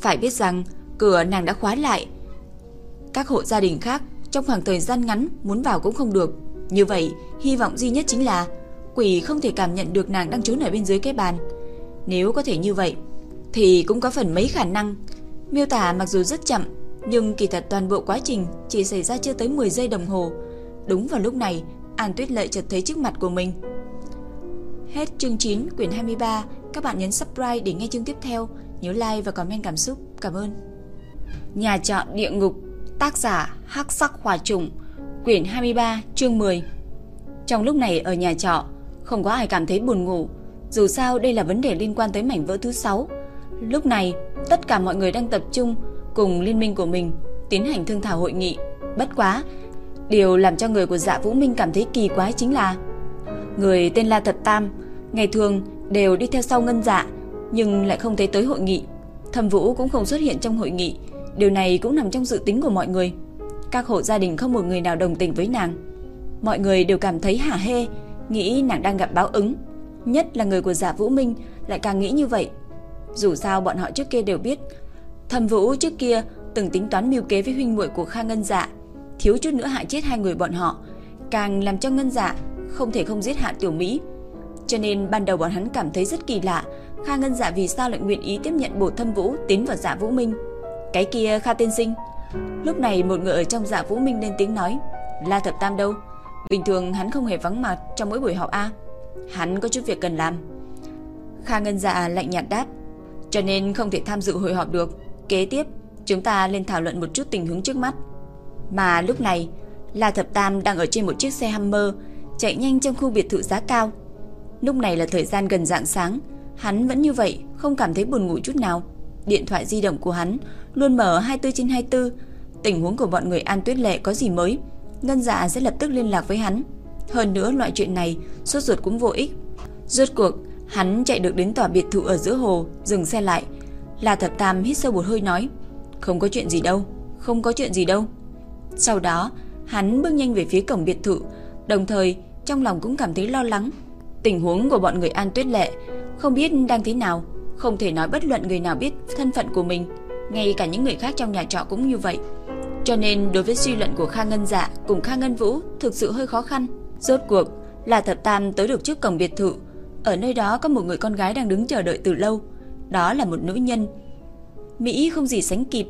Phải biết rằng cửa nàng đã khóa lại. Các hộ gia đình khác trong khoảng thời gian ngắn muốn vào cũng không được. Như vậy, hy vọng duy nhất chính là quỷ không thể cảm nhận được nàng đang trốn ở bên dưới cái bàn. Nếu có thể như vậy, thì cũng có phần mấy khả năng. Miêu tả mặc dù rất chậm, nhưng kỳ thật toàn bộ quá trình chỉ xảy ra chưa tới 10 giây đồng hồ. Đúng vào lúc này, An Tuyết Lệ chợt thấy trước mặt của mình. Hết chương 9 quyển 23, các bạn nhấn subscribe để nghe chương tiếp theo, nhớ like và comment cảm xúc. Cảm ơn. Nhà trọ địa ngục, tác giả Hắc Sắc Hỏa Trùng, quyển 23, chương 10. Trong lúc này ở nhà trọ, không có ai cảm thấy buồn ngủ, dù sao đây là vấn đề liên quan tới mảnh vỡ thứ 6. Lúc này, tất cả mọi người đang tập trung cùng liên minh của mình tiến hành thương thảo hội nghị. Bất quá, điều làm cho người của Dạ Vũ Minh cảm thấy kỳ quái chính là người tên La Thật Tam ngày thường đều đi theo sau Ngân Dạ, nhưng lại không thấy tới hội nghị. Thẩm Vũ cũng không xuất hiện trong hội nghị, điều này cũng nằm trong dự tính của mọi người. Các hộ gia đình không một người nào đồng tình với nàng. Mọi người đều cảm thấy hả hê, nghĩ nàng đang gặp báo ứng. Nhất là người của Dạ Vũ Minh lại càng nghĩ như vậy. Dù sao bọn họ trước kia đều biết Thẩm Vũ trước kia từng tính toán mưu kế với huynh muội của Kha Ngân Dạ, thiếu chút nữa hại chết hai người bọn họ, càng làm cho Ngân Dạ không thể không giết Hạ Tiểu Mỹ. Cho nên ban đầu bọn hắn cảm thấy rất kỳ lạ, Kha Ngân Dạ vì sao lại nguyện ý tiếp nhận Bổ Thâm Vũ tiến vào Dạ Vũ Minh. Cái kia Kha tiên sinh. Lúc này một người ở trong Dạ Vũ Minh lên tiếng nói, La Thập Tam đâu? Bình thường hắn không hề vắng mặt trong mỗi buổi họp A. Hắn có chút việc cần làm. Kha Ngân Dạ lạnh nhạt đáp, cho nên không thể tham dự hội họp được. Kế tiếp, chúng ta lên thảo luận một chút tình huống trước mắt. Mà lúc này, La Thập Tam đang ở trên một chiếc xe Hummer, chạy nhanh trong khu biệt thự giá cao. Lúc này là thời gian gần rạng sáng, hắn vẫn như vậy, không cảm thấy buồn ngủ chút nào. Điện thoại di động của hắn luôn mở 24 trên 24. Tình huống của bọn người An Tuyết Lệ có gì mới, Ngân Dạ sẽ lập tức liên lạc với hắn. Hơn nữa loại chuyện này, sốt ruột cũng vô ích. Rốt cuộc, hắn chạy được đến tòa biệt thự ở giữa hồ, dừng xe lại. La Thập Tam hít sâu một hơi nói, không có chuyện gì đâu, không có chuyện gì đâu. Sau đó, hắn bước nhanh về phía cổng biệt thự, đồng thời trong lòng cũng cảm thấy lo lắng. Tình huống của bọn người An Tuyết Lệ không biết đang thế nào, không thể nói bất luận người nào biết thân phận của mình, ngay cả những người khác trong nhà trọ cũng như vậy. Cho nên đối với suy luận của Kha Ngân Dạ cùng Kha Ngân Vũ thực sự hơi khó khăn. Rốt cuộc là Thập Tam tới được trước cổng biệt thự, ở nơi đó có một người con gái đang đứng chờ đợi từ lâu, đó là một nữ nhân. Mỹ không gì sánh kịp,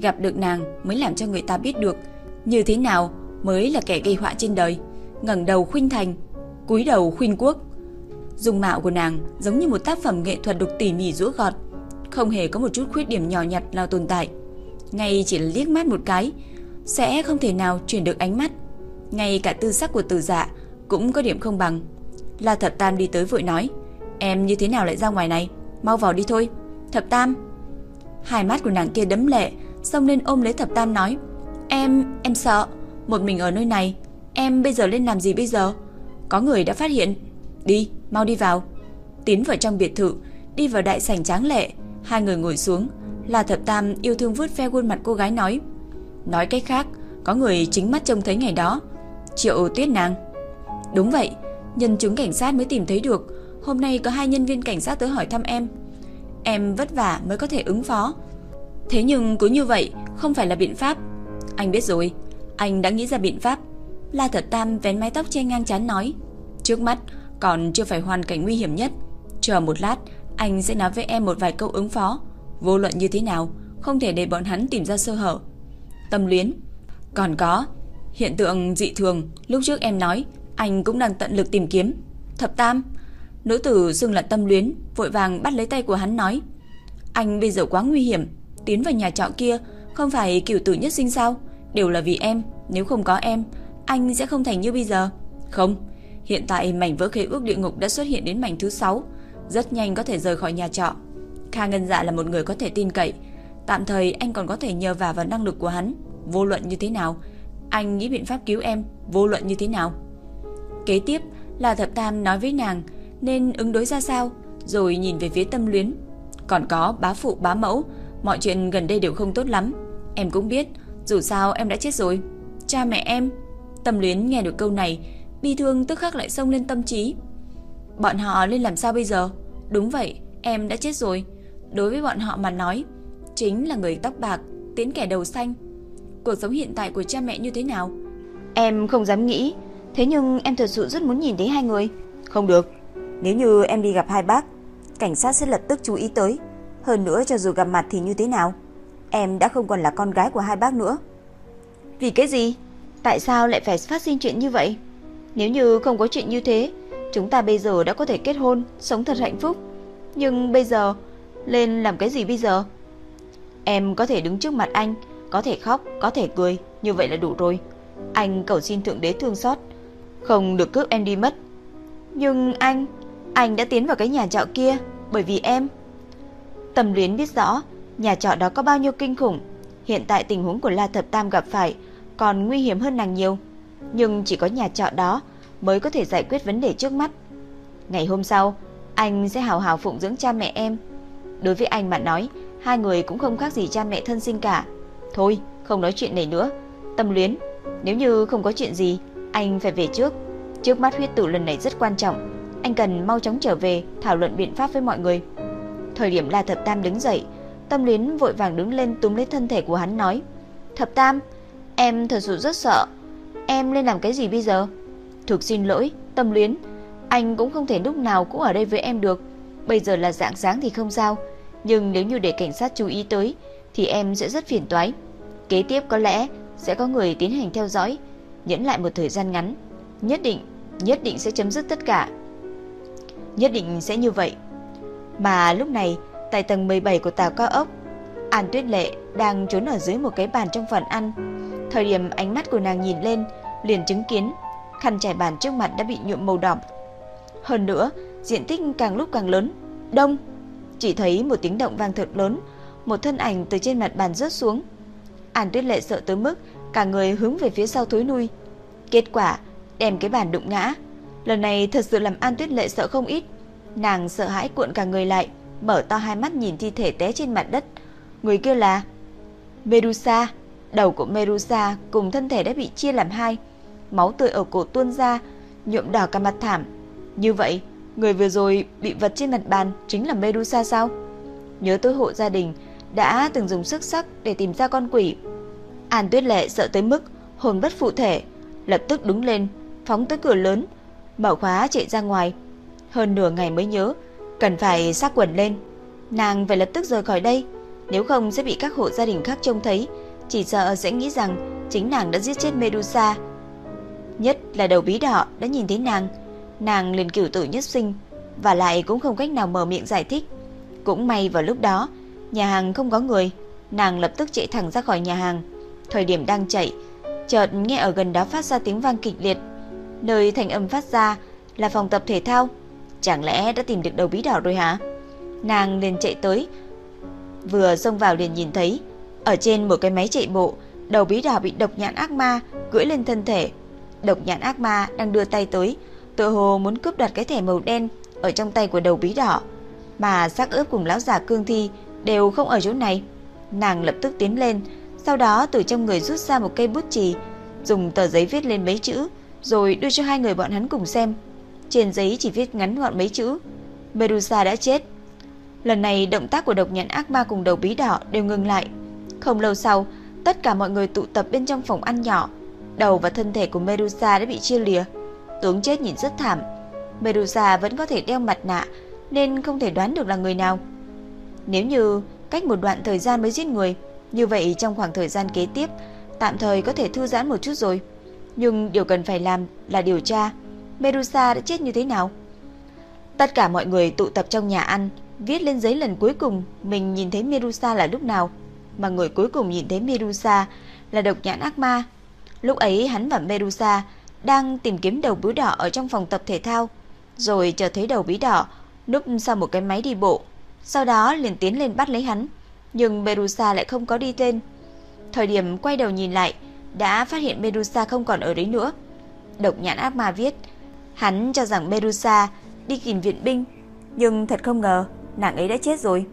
gặp được nàng mới làm cho người ta biết được như thế nào mới là kẻ gây họa trên đời. Ngẩng đầu khuynh thành, cúi đầu khuynh quốc. Dung mạo của nàng giống như một tác phẩm nghệ thuật được tỉ mỉ rũ gọt, không hề có một chút khuyết điểm nhỏ nhặt nào tồn tại. Ngay chỉ là liếc mắt một cái sẽ không thể nào chuyển được ánh mắt. Ngay cả tư sắc của Từ Dạ cũng có điểm không bằng. La Thập Tam đi tới vội nói: "Em như thế nào lại ra ngoài này? Mau vào đi thôi." Thập Tam. Hai mắt của nàng kia đấm lệ, xông lên ôm lấy Thập Tam nói: "Em, em sợ, một mình ở nơi này, em bây giờ lên làm gì bây giờ? Có người đã phát hiện." "Đi, mau đi vào." Tiến vào trong biệt thự, đi vào đại sảnh tráng lệ, hai người ngồi xuống, La Thập Tam yêu thương vuốt ve khuôn mặt cô gái nói: "Nói cách khác, có người chính mắt trông thấy ngày đó." Triệu Tuyết nàng. Đúng vậy, nhân chứng cảnh sát mới tìm thấy được, hôm nay có hai nhân viên cảnh sát tới hỏi thăm em. Em vất vả mới có thể ứng phó. Thế nhưng cứ như vậy không phải là biện pháp. Anh biết rồi, anh đã nghĩ ra biện pháp. La Thật Tam vén mái tóc che ngang chán nói, trước mắt còn chưa phải hoàn cảnh nguy hiểm nhất. Chờ một lát, anh sẽ nói với em một vài câu ứng phó. Vô luận như thế nào, không thể để bọn hắn tìm ra sơ hở. Tâm luyến. Còn có, hiện tượng dị thường, lúc trước em nói, anh cũng đang tận lực tìm kiếm. Thập Tam, nữ tử xưng là tâm luyến, vội vàng bắt lấy tay của hắn nói. Anh bây giờ quá nguy hiểm, tiến vào nhà trọ kia, không phải kiểu tử nhất sinh sao? Đều là vì em, nếu không có em, anh sẽ không thành như bây giờ. Không, hiện tại mảnh vỡ khế ước địa ngục đã xuất hiện đến mảnh thứ 6, rất nhanh có thể rời khỏi nhà trọ. Kha Ngân Dạ là một người có thể tin cậy, tạm thời anh còn có thể nhờ vào vào năng lực của hắn, vô luận như thế nào, anh nghĩ biện pháp cứu em, vô luận như thế nào. Kế tiếp là Thập Tam nói với nàng nên ứng đối ra sao, rồi nhìn về phía Tâm Luyến. Còn có bá phụ bá mẫu, mọi chuyện gần đây đều không tốt lắm. Em cũng biết, dù sao em đã chết rồi. Cha mẹ em. Tâm Luyến nghe được câu này, bi thương tức khắc lại xông lên tâm trí. Bọn họ nên làm sao bây giờ? Đúng vậy, em đã chết rồi. Đối với bọn họ mà nói, chính là người tóc bạc, tiến kẻ đầu xanh. Cuộc sống hiện tại của cha mẹ như thế nào? Em không dám nghĩ, thế nhưng em thật sự rất muốn nhìn thấy hai người. Không được, nếu như em đi gặp hai bác, cảnh sát sẽ lập tức chú ý tới. Hơn nữa cho dù gặp mặt thì như thế nào? Em đã không còn là con gái của hai bác nữa. Vì cái gì? Tại sao lại phải phát sinh chuyện như vậy? Nếu như không có chuyện như thế, chúng ta bây giờ đã có thể kết hôn, sống thật hạnh phúc. Nhưng bây giờ, lên làm cái gì bây giờ? Em có thể đứng trước mặt anh, có thể khóc, có thể cười, như vậy là đủ rồi. Anh cầu xin Thượng Đế thương xót, không được cướp em đi mất. Nhưng anh, anh đã tiến vào cái nhà trọ kia bởi vì em. Tầm Luyến biết rõ nhà trọ đó có bao nhiêu kinh khủng. Hiện tại tình huống của La Thập Tam gặp phải còn nguy hiểm hơn nàng nhiều. Nhưng chỉ có nhà trọ đó mới có thể giải quyết vấn đề trước mắt. Ngày hôm sau, anh sẽ hào hào phụng dưỡng cha mẹ em. Đối với anh mà nói, hai người cũng không khác gì cha mẹ thân sinh cả. Thôi, không nói chuyện này nữa. Tâm Luyến, nếu như không có chuyện gì, anh phải về trước. Trước mắt huyết tử lần này rất quan trọng, anh cần mau chóng trở về thảo luận biện pháp với mọi người. Thời điểm La Thập Tam đứng dậy, Tâm Luyến vội vàng đứng lên túm lấy thân thể của hắn nói: "Thập Tam, em thật sự rất sợ. Em nên làm cái gì bây giờ?" "Thực xin lỗi, Tâm Luyến, anh cũng không thể lúc nào cũng ở đây với em được. Bây giờ là dạng sáng thì không sao, nhưng nếu như để cảnh sát chú ý tới thì em sẽ rất phiền toái. Kế tiếp có lẽ sẽ có người tiến hành theo dõi, nhẫn lại một thời gian ngắn. Nhất định, nhất định sẽ chấm dứt tất cả. Nhất định sẽ như vậy. Mà lúc này, tại tầng 17 của tàu cao ốc, An Tuyết Lệ đang trốn ở dưới một cái bàn trong phần ăn. Thời điểm ánh mắt của nàng nhìn lên, liền chứng kiến khăn trải bàn trước mặt đã bị nhuộm màu đỏ. Hơn nữa, diện tích càng lúc càng lớn. Đông! Chỉ thấy một tiếng động vang thật lớn, một thân ảnh từ trên mặt bàn rớt xuống. An Tuyết Lệ sợ tới mức cả người hướng về phía sau thối lui. Kết quả, đem cái bàn đụng ngã. Lần này thật sự làm An Tuyết Lệ sợ không ít. Nàng sợ hãi cuộn cả người lại, mở to hai mắt nhìn thi thể té trên mặt đất. Người kia là Medusa. Đầu của Medusa cùng thân thể đã bị chia làm hai, máu tươi ở cổ tuôn ra, nhuộm đỏ cả mặt thảm. Như vậy, người vừa rồi bị vật trên mặt bàn chính là Medusa sao? Nhớ tới hộ gia đình đã từng dùng sức sắc để tìm ra con quỷ. An Tuyết Lệ sợ tới mức hồn bất phụ thể, lập tức đứng lên, phóng tới cửa lớn, mở khóa chạy ra ngoài. Hơn nửa ngày mới nhớ, cần phải xác quần lên. Nàng phải lập tức rời khỏi đây, nếu không sẽ bị các hộ gia đình khác trông thấy, chỉ sợ sẽ nghĩ rằng chính nàng đã giết chết Medusa. Nhất là đầu bí đỏ đã nhìn thấy nàng, nàng liền cửu tử nhất sinh, và lại cũng không cách nào mở miệng giải thích. Cũng may vào lúc đó, nhà hàng không có người, nàng lập tức chạy thẳng ra khỏi nhà hàng. Thời điểm đang chạy, chợt nghe ở gần đó phát ra tiếng vang kịch liệt. Nơi thành âm phát ra là phòng tập thể thao. Chẳng lẽ đã tìm được đầu bí đỏ rồi hả? Nàng liền chạy tới, vừa xông vào liền nhìn thấy ở trên một cái máy chạy bộ, đầu bí đỏ bị độc nhãn ác ma cưỡi lên thân thể. Độc nhãn ác ma đang đưa tay tới, tựa hồ muốn cướp đoạt cái thẻ màu đen ở trong tay của đầu bí đỏ, mà xác ướp cùng lão già cương thi đều không ở chỗ này. Nàng lập tức tiến lên, sau đó từ trong người rút ra một cây bút chì, dùng tờ giấy viết lên mấy chữ, rồi đưa cho hai người bọn hắn cùng xem. Trên giấy chỉ viết ngắn gọn mấy chữ: Medusa đã chết. Lần này động tác của độc nhãn ác ma cùng đầu bí đỏ đều ngừng lại. Không lâu sau, tất cả mọi người tụ tập bên trong phòng ăn nhỏ. Đầu và thân thể của Medusa đã bị chia lìa. Tướng chết nhìn rất thảm. Medusa vẫn có thể đeo mặt nạ nên không thể đoán được là người nào. Nếu như cách một đoạn thời gian mới giết người, như vậy trong khoảng thời gian kế tiếp, tạm thời có thể thư giãn một chút rồi. Nhưng điều cần phải làm là điều tra Medusa đã chết như thế nào. Tất cả mọi người tụ tập trong nhà ăn, viết lên giấy lần cuối cùng mình nhìn thấy Medusa là lúc nào, mà người cuối cùng nhìn thấy Medusa là độc nhãn ác ma. Lúc ấy hắn và Medusa đang tìm kiếm đầu bí đỏ ở trong phòng tập thể thao, rồi chờ thấy đầu bí đỏ núp sau một cái máy đi bộ, sau đó liền tiến lên bắt lấy hắn, nhưng Medusa lại không có đi tên. Thời điểm quay đầu nhìn lại, đã phát hiện Medusa không còn ở đấy nữa. Độc nhãn ác ma viết, hắn cho rằng Medusa đi tìm viện binh, nhưng thật không ngờ nàng ấy đã chết rồi.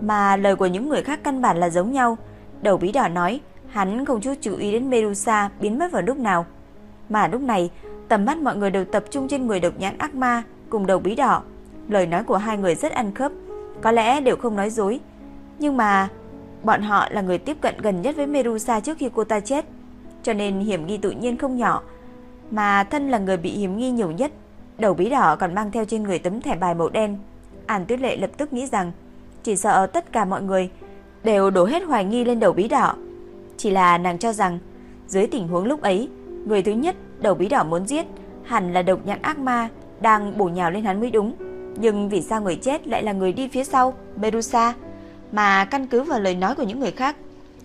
Mà lời của những người khác căn bản là giống nhau. Đầu bí đỏ nói, hắn không chút chú ý đến Medusa biến mất vào lúc nào. Mà lúc này, tầm mắt mọi người đều tập trung trên người độc nhãn ác ma cùng đầu bí đỏ. Lời nói của hai người rất ăn khớp, có lẽ đều không nói dối. Nhưng mà bọn họ là người tiếp cận gần nhất với Medusa trước khi cô ta chết, cho nên hiểm nghi tự nhiên không nhỏ. Mà thân là người bị hiểm nghi nhiều nhất, đầu bí đỏ còn mang theo trên người tấm thẻ bài màu đen. An Tuyết Lệ lập tức nghĩ rằng chỉ sợ tất cả mọi người đều đổ hết hoài nghi lên đầu bí đỏ. Chỉ là nàng cho rằng dưới tình huống lúc ấy, người thứ nhất đầu bí đỏ muốn giết hẳn là độc nhãn ác ma đang bổ nhào lên hắn mới đúng. Nhưng vì sao người chết lại là người đi phía sau, Medusa? Mà căn cứ vào lời nói của những người khác,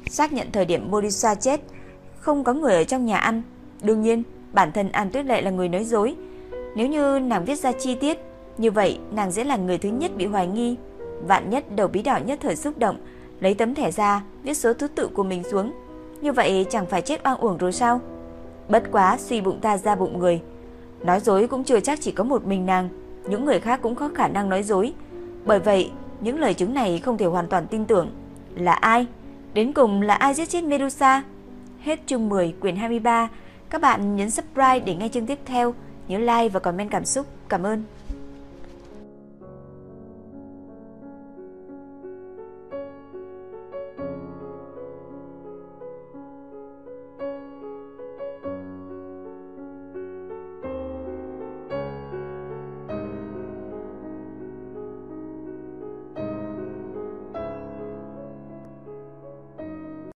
xác nhận thời điểm Medusa chết, không có người ở trong nhà ăn. Đương nhiên, bản thân An Tuyết Lệ là người nói dối. Nếu như nàng viết ra chi tiết, như vậy nàng sẽ là người thứ nhất bị hoài nghi. Vạn nhất đầu bí đỏ nhất thời xúc động, lấy tấm thẻ ra, viết số thứ tự của mình xuống. Như vậy chẳng phải chết oan uổng rồi sao? Bất quá suy bụng ta ra bụng người. Nói dối cũng chưa chắc chỉ có một mình nàng, những người khác cũng có khả năng nói dối. Bởi vậy, những lời chứng này không thể hoàn toàn tin tưởng. Là ai? Đến cùng là ai giết chết Medusa? Hết chương 10 quyển 23. Các bạn nhấn subscribe để nghe chương tiếp theo. Nhớ like và comment cảm xúc. Cảm ơn.